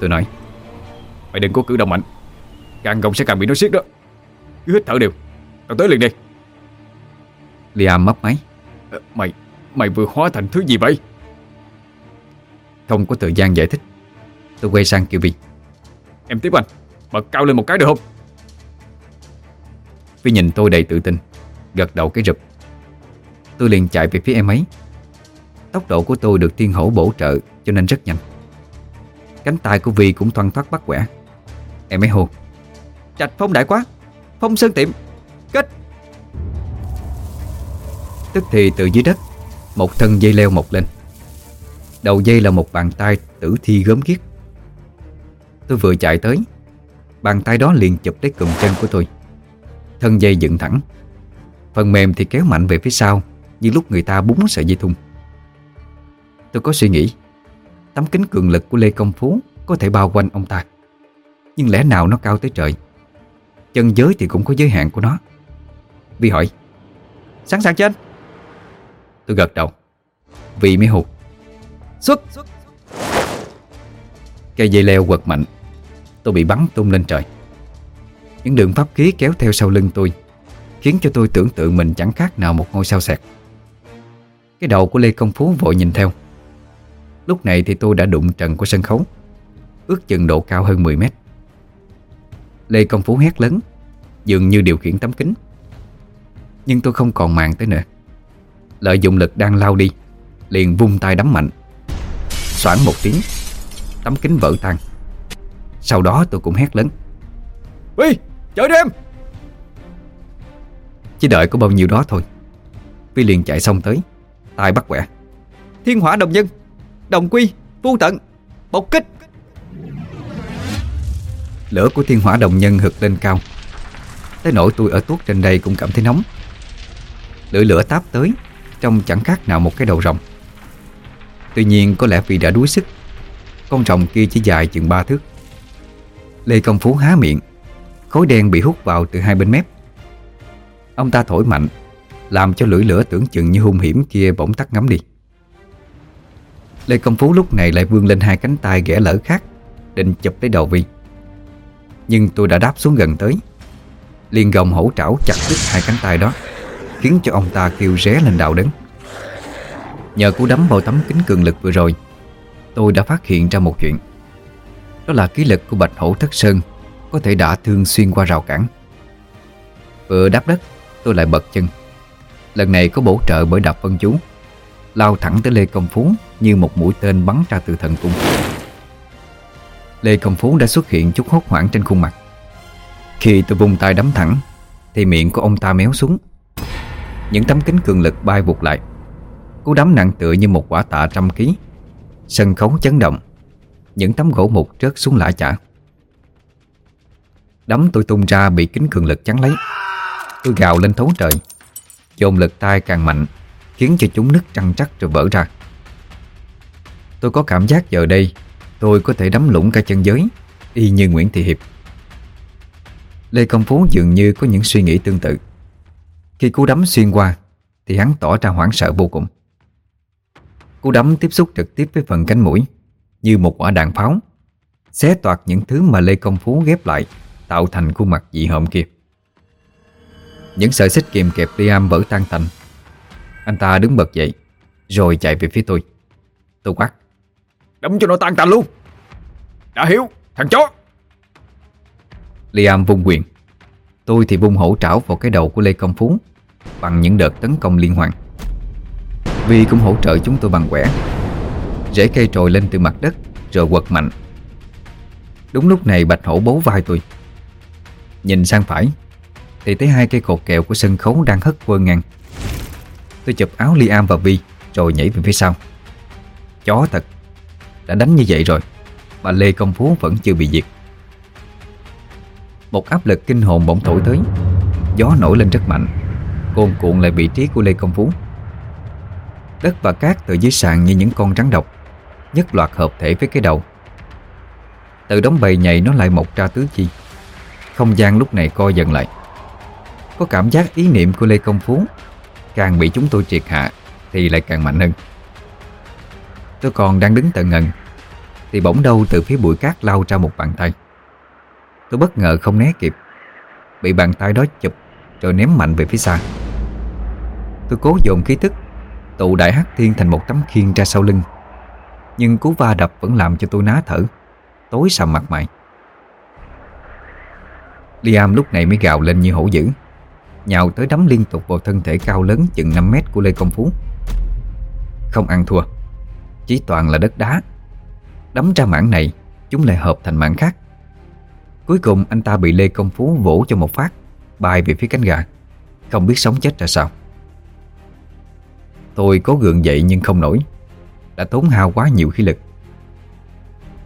Tôi nói, Mày đừng có cử động mạnh. Càng gồng sẽ càng bị nó siết đó. Cứ hít thở đều. Tao tới liền đi. Liam mấp máy ờ, Mày Mày vừa hóa thành thứ gì vậy? Không có thời gian giải thích. Tôi quay sang kêu Vi Em tiếp anh. Bật cao lên một cái được không? Vi nhìn tôi đầy tự tin Gật đầu cái rụp. Tôi liền chạy về phía em ấy. Tốc độ của tôi được thiên hổ bổ trợ Cho nên rất nhanh. Cánh tay của Vi cũng thoăn thoát bắt quẻ. Em ấy hô Trạch phong đại quá Phong sơn tiệm Kết. Tức thì từ dưới đất Một thân dây leo mọc lên. Đầu dây là một bàn tay tử thi gớm ghiếc Tôi vừa chạy tới. Bàn tay đó liền chụp lấy cùm chân của tôi. Thân dây dựng thẳng. Phần mềm thì kéo mạnh về phía sau, Như lúc người ta búng sợi dây thun. Tôi có suy nghĩ, Tấm kính cường lực của Lê Công Phú Có thể bao quanh ông ta. Nhưng lẽ nào nó cao tới trời? Chân giới thì cũng có giới hạn của nó. Vi hỏi, Sẵn sàng trên? Tôi gật đầu. Vị mới hụt, Xuất. Cây dây leo quật mạnh. Tôi bị bắn tung lên trời. Những đường pháp khí kéo theo sau lưng tôi Khiến cho tôi tưởng tượng mình chẳng khác nào một ngôi sao sẹt Cái đầu của Lê Công Phú vội nhìn theo. Lúc này thì tôi đã đụng trần của sân khấu, Ước chừng độ cao hơn 10 mét. Lê Công Phú hét lớn, Dường như điều khiển tấm kính. Nhưng tôi không còn màng tới nữa. Lợi dụng lực đang lao đi, Liền vung tay đấm mạnh. Xoảng một tiếng, Tấm kính vỡ tan. Sau đó tôi cũng hét lớn. Vi, chờ đi em Chỉ đợi có bao nhiêu đó thôi. Vi liền chạy xong tới tay bắt quẻ. Thiên hỏa đồng nhân Đồng quy, vô tận, bộc kích. Lửa của thiên hỏa đồng nhân hực lên cao. Tới nỗi tôi ở tuốt trên đây cũng cảm thấy nóng. Lửa lửa táp tới Trông chẳng khác nào một cái đầu rồng. Tuy nhiên có lẽ vì đã đuối sức Con rồng kia chỉ dài chừng ba thước Lê Công Phú há miệng. Khối đen bị hút vào từ hai bên mép. Ông ta thổi mạnh, Làm cho lưỡi lửa tưởng chừng như hung hiểm kia bỗng tắt ngấm đi. Lê Công Phú lúc này lại vươn lên hai cánh tay ghẻ lỡ khác, Định chụp lấy đầu Vi. Nhưng tôi đã đáp xuống gần tới. Liền gồng hổ trảo chặt đứt hai cánh tay đó, Khiến cho ông ta kêu ré lên đau đớn. Nhờ cú đấm vào tấm kính cường lực vừa rồi, Tôi đã phát hiện ra một chuyện. Đó là ký lực của bạch hổ thất sơn, Có thể đã thương xuyên qua rào cản. Vừa đáp đất, Tôi lại bật chân. Lần này có bổ trợ bởi đạp vân chú, Lao thẳng tới Lê Công Phú Như một mũi tên bắn ra từ thần cung. Lê Công Phú đã xuất hiện chút hốt hoảng trên khuôn mặt. Khi tôi vung tay đấm thẳng, Thì miệng của ông ta méo xuống. Những tấm kính cường lực bay vụt lại. Cú đấm nặng tựa như một quả tạ trăm ký. Sân khấu chấn động những tấm gỗ mục rớt xuống lạ chả. Đấm tôi tung ra bị kính cường lực chắn lấy. Tôi gào lên thấu trời. Dồn lực tay càng mạnh, Khiến cho chúng nứt trăng trắc rồi vỡ ra. Tôi có cảm giác giờ đây, Tôi có thể đấm lũng cả chân giới, Y như Nguyễn Thị Hiệp. Lê Công Phú dường như có những suy nghĩ tương tự. Khi cú đấm xuyên qua, Thì hắn tỏ ra hoảng sợ vô cùng. Cú đấm tiếp xúc trực tiếp với phần cánh mũi. Như một quả đạn pháo. Xé toạc những thứ mà Lê Công Phú ghép lại, Tạo thành khuôn mặt dị hợm kia. Những sợi xích kìm kẹp Liam vỡ tan thành Anh ta đứng bật dậy, Rồi chạy về phía tôi. Tôi quát, Đấm cho nó tan tành luôn. Đã hiểu, thằng chó. Liam vung quyền. Tôi thì vung hổ trảo vào cái đầu của Lê Công Phú, Bằng những đợt tấn công liên hoàn. Vi cũng hỗ trợ chúng tôi bằng quẻ. Rễ cây trồi lên từ mặt đất, Rồi quật mạnh. Đúng lúc này bạch hổ bố vai tôi. Nhìn sang phải, Thì thấy hai cây cột kẹo của sân khấu đang hất quơ ngang. Tôi chụp áo Liam và Vi, Rồi nhảy về phía sau. Chó thật, Đã đánh như vậy rồi Mà Lê Công Phú vẫn chưa bị diệt. Một áp lực kinh hồn bỗng thổi tới. Gió nổi lên rất mạnh Côn cuộn lại vị trí của Lê Công Phú. Đất và cát từ dưới sàn như những con rắn độc. Nhất loạt hợp thể với cái đầu. Từ đống bầy nhảy nó lại mọc ra tứ chi. Không gian lúc này co dần lại. Có cảm giác ý niệm của Lê Công Phú, Càng bị chúng tôi triệt hạ Thì lại càng mạnh hơn. Tôi còn đang đứng tận ngần, Thì bỗng đâu từ phía bụi cát lao ra một bàn tay. Tôi bất ngờ không né kịp, Bị bàn tay đó chụp Rồi ném mạnh về phía xa. Tôi cố dồn khí tức, Tụ đại hắc thiên thành một tấm khiên ra sau lưng. Nhưng cú va đập vẫn làm cho tôi ná thở. Tối sầm mặt mày. Liam lúc này mới gào lên như hổ dữ. Nhào tới đấm liên tục vào thân thể cao lớn chừng 5 mét của Lê Công Phú. Không ăn thua. Chỉ toàn là đất đá. Đấm ra mảng này, Chúng lại hợp thành mảng khác. Cuối cùng anh ta bị Lê Công Phú vỗ cho một phát, Bay về phía cánh gà. Không biết sống chết ra sao. Tôi cố gượng dậy nhưng không nổi. Đã tốn hao quá nhiều khí lực.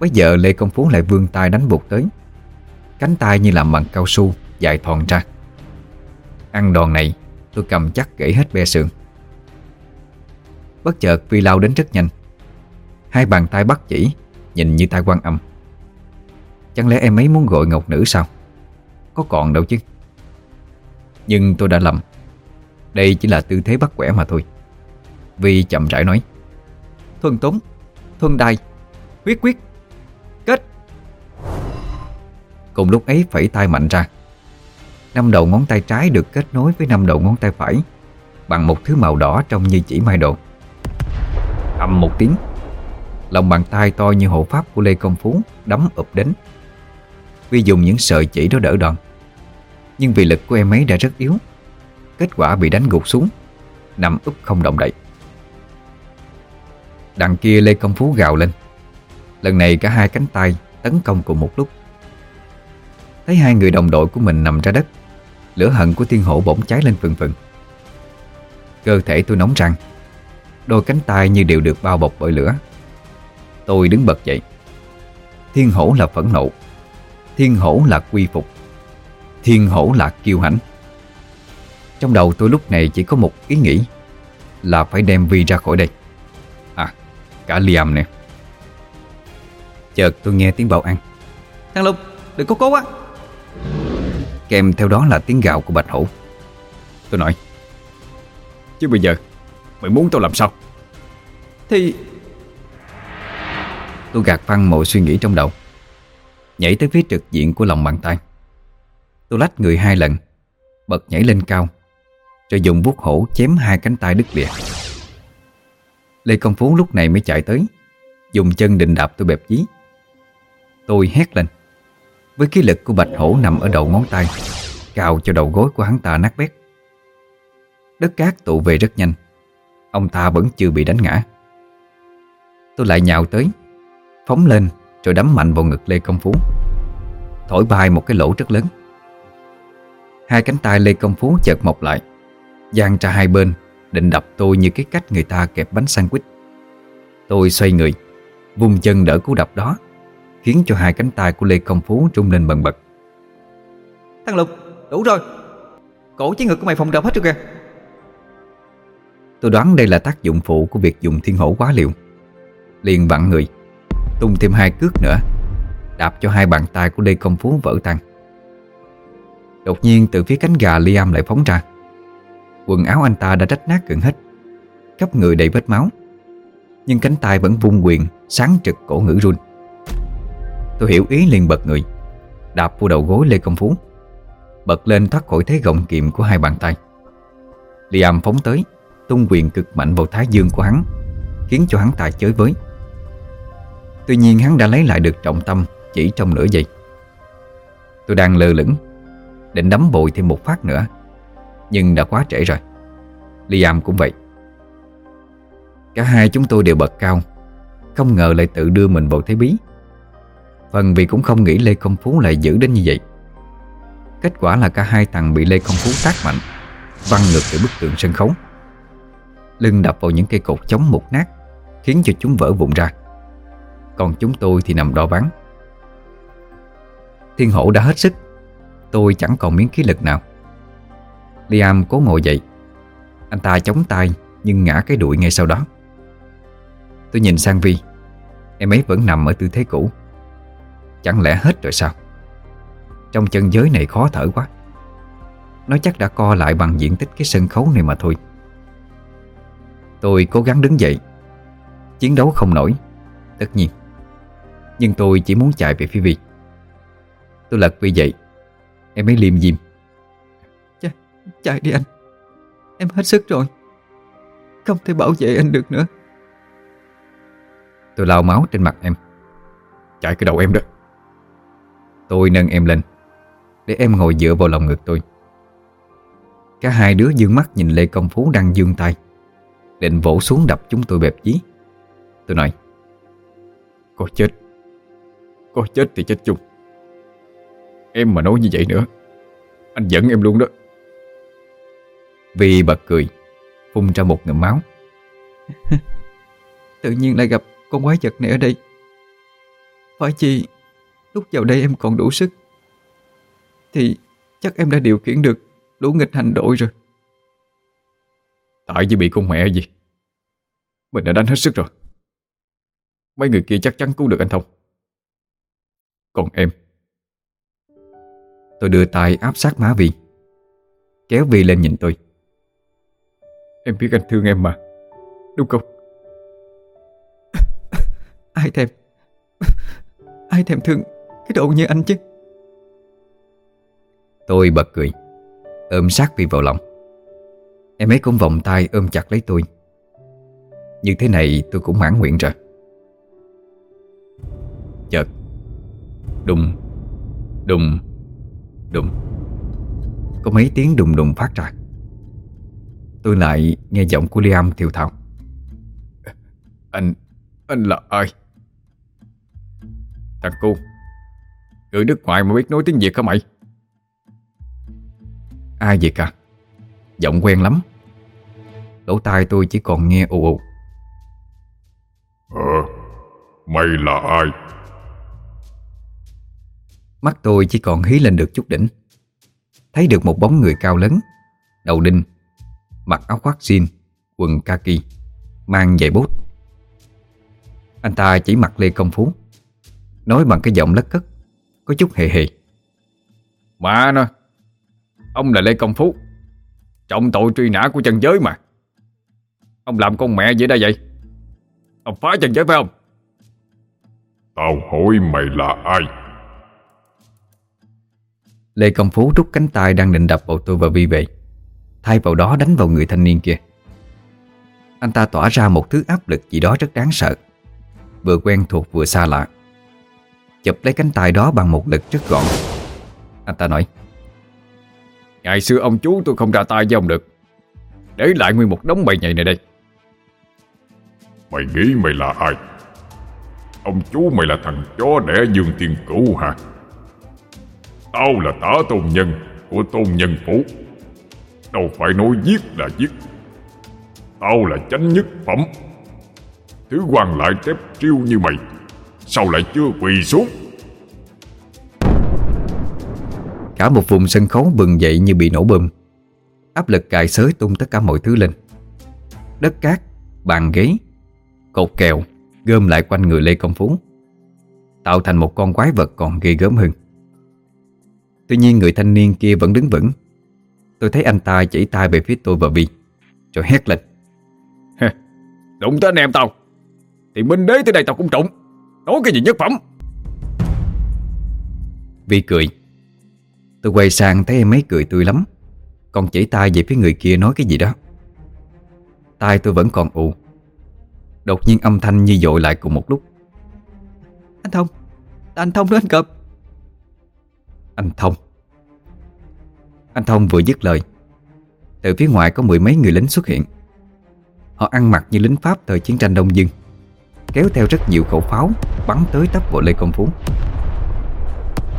Bây giờ Lê Công Phú lại vươn tay đánh buộc tới. Cánh tay như làm bằng cao su, Dài thòn ra. Ăn đòn này, tôi cầm chắc gãy hết bè sườn. Bất chợt Vi lao đến rất nhanh. Hai bàn tay bắt chỉ, Nhìn như tay quan âm. Chẳng lẽ em ấy muốn gọi ngọc nữ sao? Có còn đâu chứ. Nhưng tôi đã lầm. Đây chỉ là tư thế bắt quẻ mà thôi. Vi chậm rãi nói. Thuần túng Thuần đài, Quyết quyết, Kết. Cùng lúc ấy phẩy tay mạnh ra. Năm đầu ngón tay trái được kết nối với năm đầu ngón tay phải Bằng một thứ màu đỏ trông như chỉ mai độ ầm một tiếng, Lòng bàn tay to như hộ pháp của Lê Công Phú Đấm ụp đến. Vi dùng những sợi chỉ đó đỡ đòn, Nhưng vì lực của em ấy đã rất yếu, Kết quả bị đánh gục xuống, Nằm úp không động đậy. Đằng kia Lê Công Phú gào lên. Lần này cả hai cánh tay tấn công cùng một lúc. Thấy hai người đồng đội của mình nằm ra đất, Lửa hận của thiên hổ bỗng cháy lên phừng phừng. Cơ thể tôi nóng răng Đôi cánh tay như đều được bao bọc bởi lửa. Tôi đứng bật dậy. Thiên hổ là phẫn nộ, Thiên hổ là quy phục, Thiên hổ là kiêu hãnh. Trong đầu tôi lúc này chỉ có một ý nghĩ Là phải đem Vi ra khỏi đây cả Liam nè. Chợt tôi nghe tiếng bảo ăn Thằng Lục, đừng có cố quá. Kèm theo đó là tiếng gào của Bạch Hổ. Tôi nói Chứ bây giờ Mày muốn tao làm sao? Thì Tôi gạt phăng mọi suy nghĩ trong đầu Nhảy tới phía trực diện của lòng bàn tay. Tôi lách người hai lần Bật nhảy lên cao Rồi dùng vuốt hổ chém hai cánh tay đứt lìa Lê Công Phú lúc này mới chạy tới, Dùng chân định đạp tôi bẹp dí Tôi hét lên. Với khí lực của bạch hổ nằm ở đầu ngón tay, Cào cho đầu gối của hắn ta nát bét. Đất cát tụ về rất nhanh, Ông ta vẫn chưa bị đánh ngã. Tôi lại nhào tới, Phóng lên rồi đấm mạnh vào ngực Lê Công Phú. Thổi bay một cái lỗ rất lớn. Hai cánh tay Lê Công Phú chợt mọc lại, Giang ra hai bên Định đập tôi như cái cách người ta kẹp bánh sandwich. Tôi xoay người Vùng chân đỡ cú đập đó Khiến cho hai cánh tay của Lê Công Phú trung lên bần bật. Thằng Lục, đủ rồi. Cổ chí ngực của mày phòng rộng hết rồi kìa. Tôi đoán đây là tác dụng phụ của việc dùng thiên hổ quá liều. Liền vặn người Tung thêm hai cước nữa Đạp cho hai bàn tay của Lê Công Phú vỡ tan. Đột nhiên từ phía cánh gà Liam lại phóng ra Quần áo anh ta đã rách nát gần hết. Khắp người đầy vết máu. Nhưng cánh tay vẫn vung quyền, Sáng trực cổ ngữ run. Tôi hiểu ý liền bật người, Đạp vô đầu gối Lê Công Phú. Bật lên thoát khỏi thế gọng kiềm của hai bàn tay. Liam phóng tới, Tung quyền cực mạnh vào thái dương của hắn, Khiến cho hắn ta chới với. Tuy nhiên hắn đã lấy lại được trọng tâm Chỉ trong nửa giây. Tôi đang lơ lửng, Định đấm bội thêm một phát nữa. Nhưng đã quá trễ rồi. Liam cũng vậy. Cả hai chúng tôi đều bật cao, Không ngờ lại tự đưa mình vào thế bí. Phần vì cũng không nghĩ Lê Công Phú lại giữ đến như vậy. Kết quả là cả hai thằng bị Lê Công Phú tác mạnh, Văng ngược từ bức tường sân khấu. Lưng đập vào những cây cột chống mục nát, Khiến cho chúng vỡ vụn ra. Còn chúng tôi thì nằm đo bắn. Thiên hổ đã hết sức, Tôi chẳng còn miếng khí lực nào. Liam cố ngồi dậy. Anh ta chống tay Nhưng ngã cái đuổi ngay sau đó. Tôi nhìn sang Vi. Em ấy vẫn nằm ở tư thế cũ. Chẳng lẽ hết rồi sao? Trong chân giới này khó thở quá. Nó chắc đã co lại bằng diện tích cái sân khấu này mà thôi. Tôi cố gắng đứng dậy. Chiến đấu không nổi, Tất nhiên. Nhưng tôi chỉ muốn chạy về phía Vi. Tôi lật Vi dậy. Em ấy liêm diêm. Chạy đi anh. Em hết sức rồi. Không thể bảo vệ anh được nữa. Tôi lau máu trên mặt em. Chạy cái đầu em đó. Tôi nâng em lên, Để em ngồi dựa vào lòng ngực tôi. Cả hai đứa dương mắt nhìn Lê Công Phú đang dương tay, Định vỗ xuống đập chúng tôi bẹp dí. Tôi nói Có chết. Có chết thì chết chung. Em mà nói như vậy nữa, Anh giận em luôn đó. Vì bật cười Phun ra một ngụm máu. Tự nhiên lại gặp con quái vật này ở đây. Phải chi Lúc vào đây em còn đủ sức. Thì chắc em đã điều khiển được Đủ nghịch hành đội rồi. Tại vì bị con mẹ gì? Mình đã đánh hết sức rồi. Mấy người kia chắc chắn cứu được anh Thông. Còn em? Tôi đưa tay áp sát má Vi Kéo Vi lên nhìn tôi Em biết anh thương em mà. Đúng không? Ai thèm? Ai thèm thương Cái độ như anh chứ? Tôi bật cười. Ôm sát Vi vào lòng. Em ấy cũng vòng tay ôm chặt lấy tôi. Như thế này tôi cũng mãn nguyện rồi. Chợt. Đùng. Đùng. Đùng. Có mấy tiếng đùng đùng phát ra Tôi lại nghe giọng của Liam thiều thào Anh Anh là ai? Thằng cu Người nước ngoài mà biết nói tiếng Việt hả mày? Ai vậy cả? Giọng quen lắm. Lỗ tai tôi chỉ còn nghe ù ù. Ờ Mày là ai? Mắt tôi chỉ còn hí lên được chút đỉnh. Thấy được một bóng người cao lớn Đầu đinh Mặc áo khoác jean Quần kaki Mang giày bốt. Anh ta chỉ mặc lê công phú Nói bằng cái giọng lất cất Có chút hề hề. Mà nó Ông là Lê Công Phú Trọng tội truy nã của chân giới mà. Ông làm con mẹ vậy đây vậy? Ông phá chân giới phải không? Tao hỏi mày là ai? Lê Công Phú rút cánh tay đang định đập vào tôi và Vi về Thay vào đó đánh vào người thanh niên kia. Anh ta tỏa ra một thứ áp lực gì đó rất đáng sợ. Vừa quen thuộc vừa xa lạ. Chụp lấy cánh tay đó bằng một lực rất gọn. Anh ta nói Ngày xưa ông chú tôi không ra tay với ông được. Để lại nguyên một đống bầy nhầy này đây. Mày nghĩ mày là ai? Ông chú mày là thằng chó đẻ Dương Tiên Cửu hả? Tao là tả tôn nhân Của tôn nhân phủ Đâu phải nói giết là giết. Tao là chánh nhất phẩm. Thứ quan lại tép triêu như mày. Sao lại chưa quỳ xuống? Cả một vùng sân khấu bừng dậy như bị nổ bơm Áp lực cài xới tung tất cả mọi thứ lên. Đất cát, bàn ghế, cột kèo Gom lại quanh người Lê Công Phú Tạo thành một con quái vật còn ghê gớm hơn. Tuy nhiên người thanh niên kia vẫn đứng vững. Tôi thấy anh ta chỉ tay về phía tôi và Vi Rồi hét lên. Đụng tới anh em tao. Thì minh đế tới đây tao cũng trụng Nói cái gì nhất phẩm? Vi cười. Tôi quay sang thấy em ấy cười tươi lắm. Còn chỉ tay về phía người kia nói cái gì đó. Tai tôi vẫn còn ù. Đột nhiên âm thanh như dội lại cùng một lúc. Anh Thông Anh Thông đó anh Cọp Anh Thông Anh Thông vừa dứt lời. Từ phía ngoài có mười mấy người lính xuất hiện. Họ ăn mặc như lính Pháp thời chiến tranh Đông Dương Kéo theo rất nhiều khẩu pháo Bắn tới tấp vào Lê Công Phú.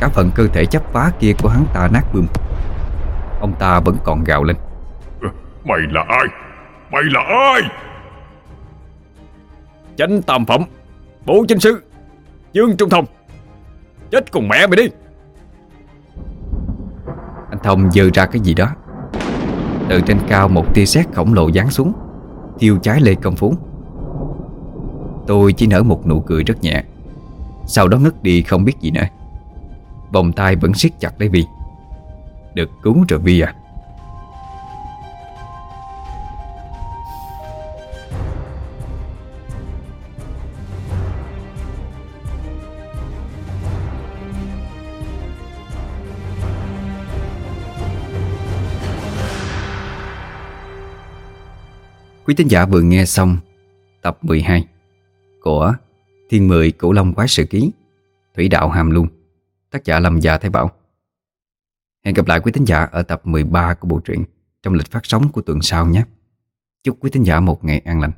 Cả phần cơ thể chấp phá kia của hắn ta nát bươm. Ông ta vẫn còn gào lên. Mày là ai? Mày là ai? Chánh tam phẩm Bộ chính sư Dương Trung Thông. Chết cùng mẹ mày đi Thông dơ ra cái gì đó. Từ trên cao một tia sét khổng lồ giáng xuống, Thiêu trái Lê Công Phú Tôi chỉ nở một nụ cười rất nhẹ, Sau đó ngất đi không biết gì nữa. Vòng tay vẫn siết chặt lấy Vi. Được cứu rồi Vi à. Quý tín giả vừa nghe xong tập 12 của Thiên Mười Cổ Long Quái Sự Ký, Thủy Đạo Hàm Luân Tác giả Lâm Gia Thái Bảo Hẹn gặp lại quý tín giả ở tập 13 của bộ truyện trong lịch phát sóng của tuần sau nhé. Chúc quý tín giả một ngày an lành.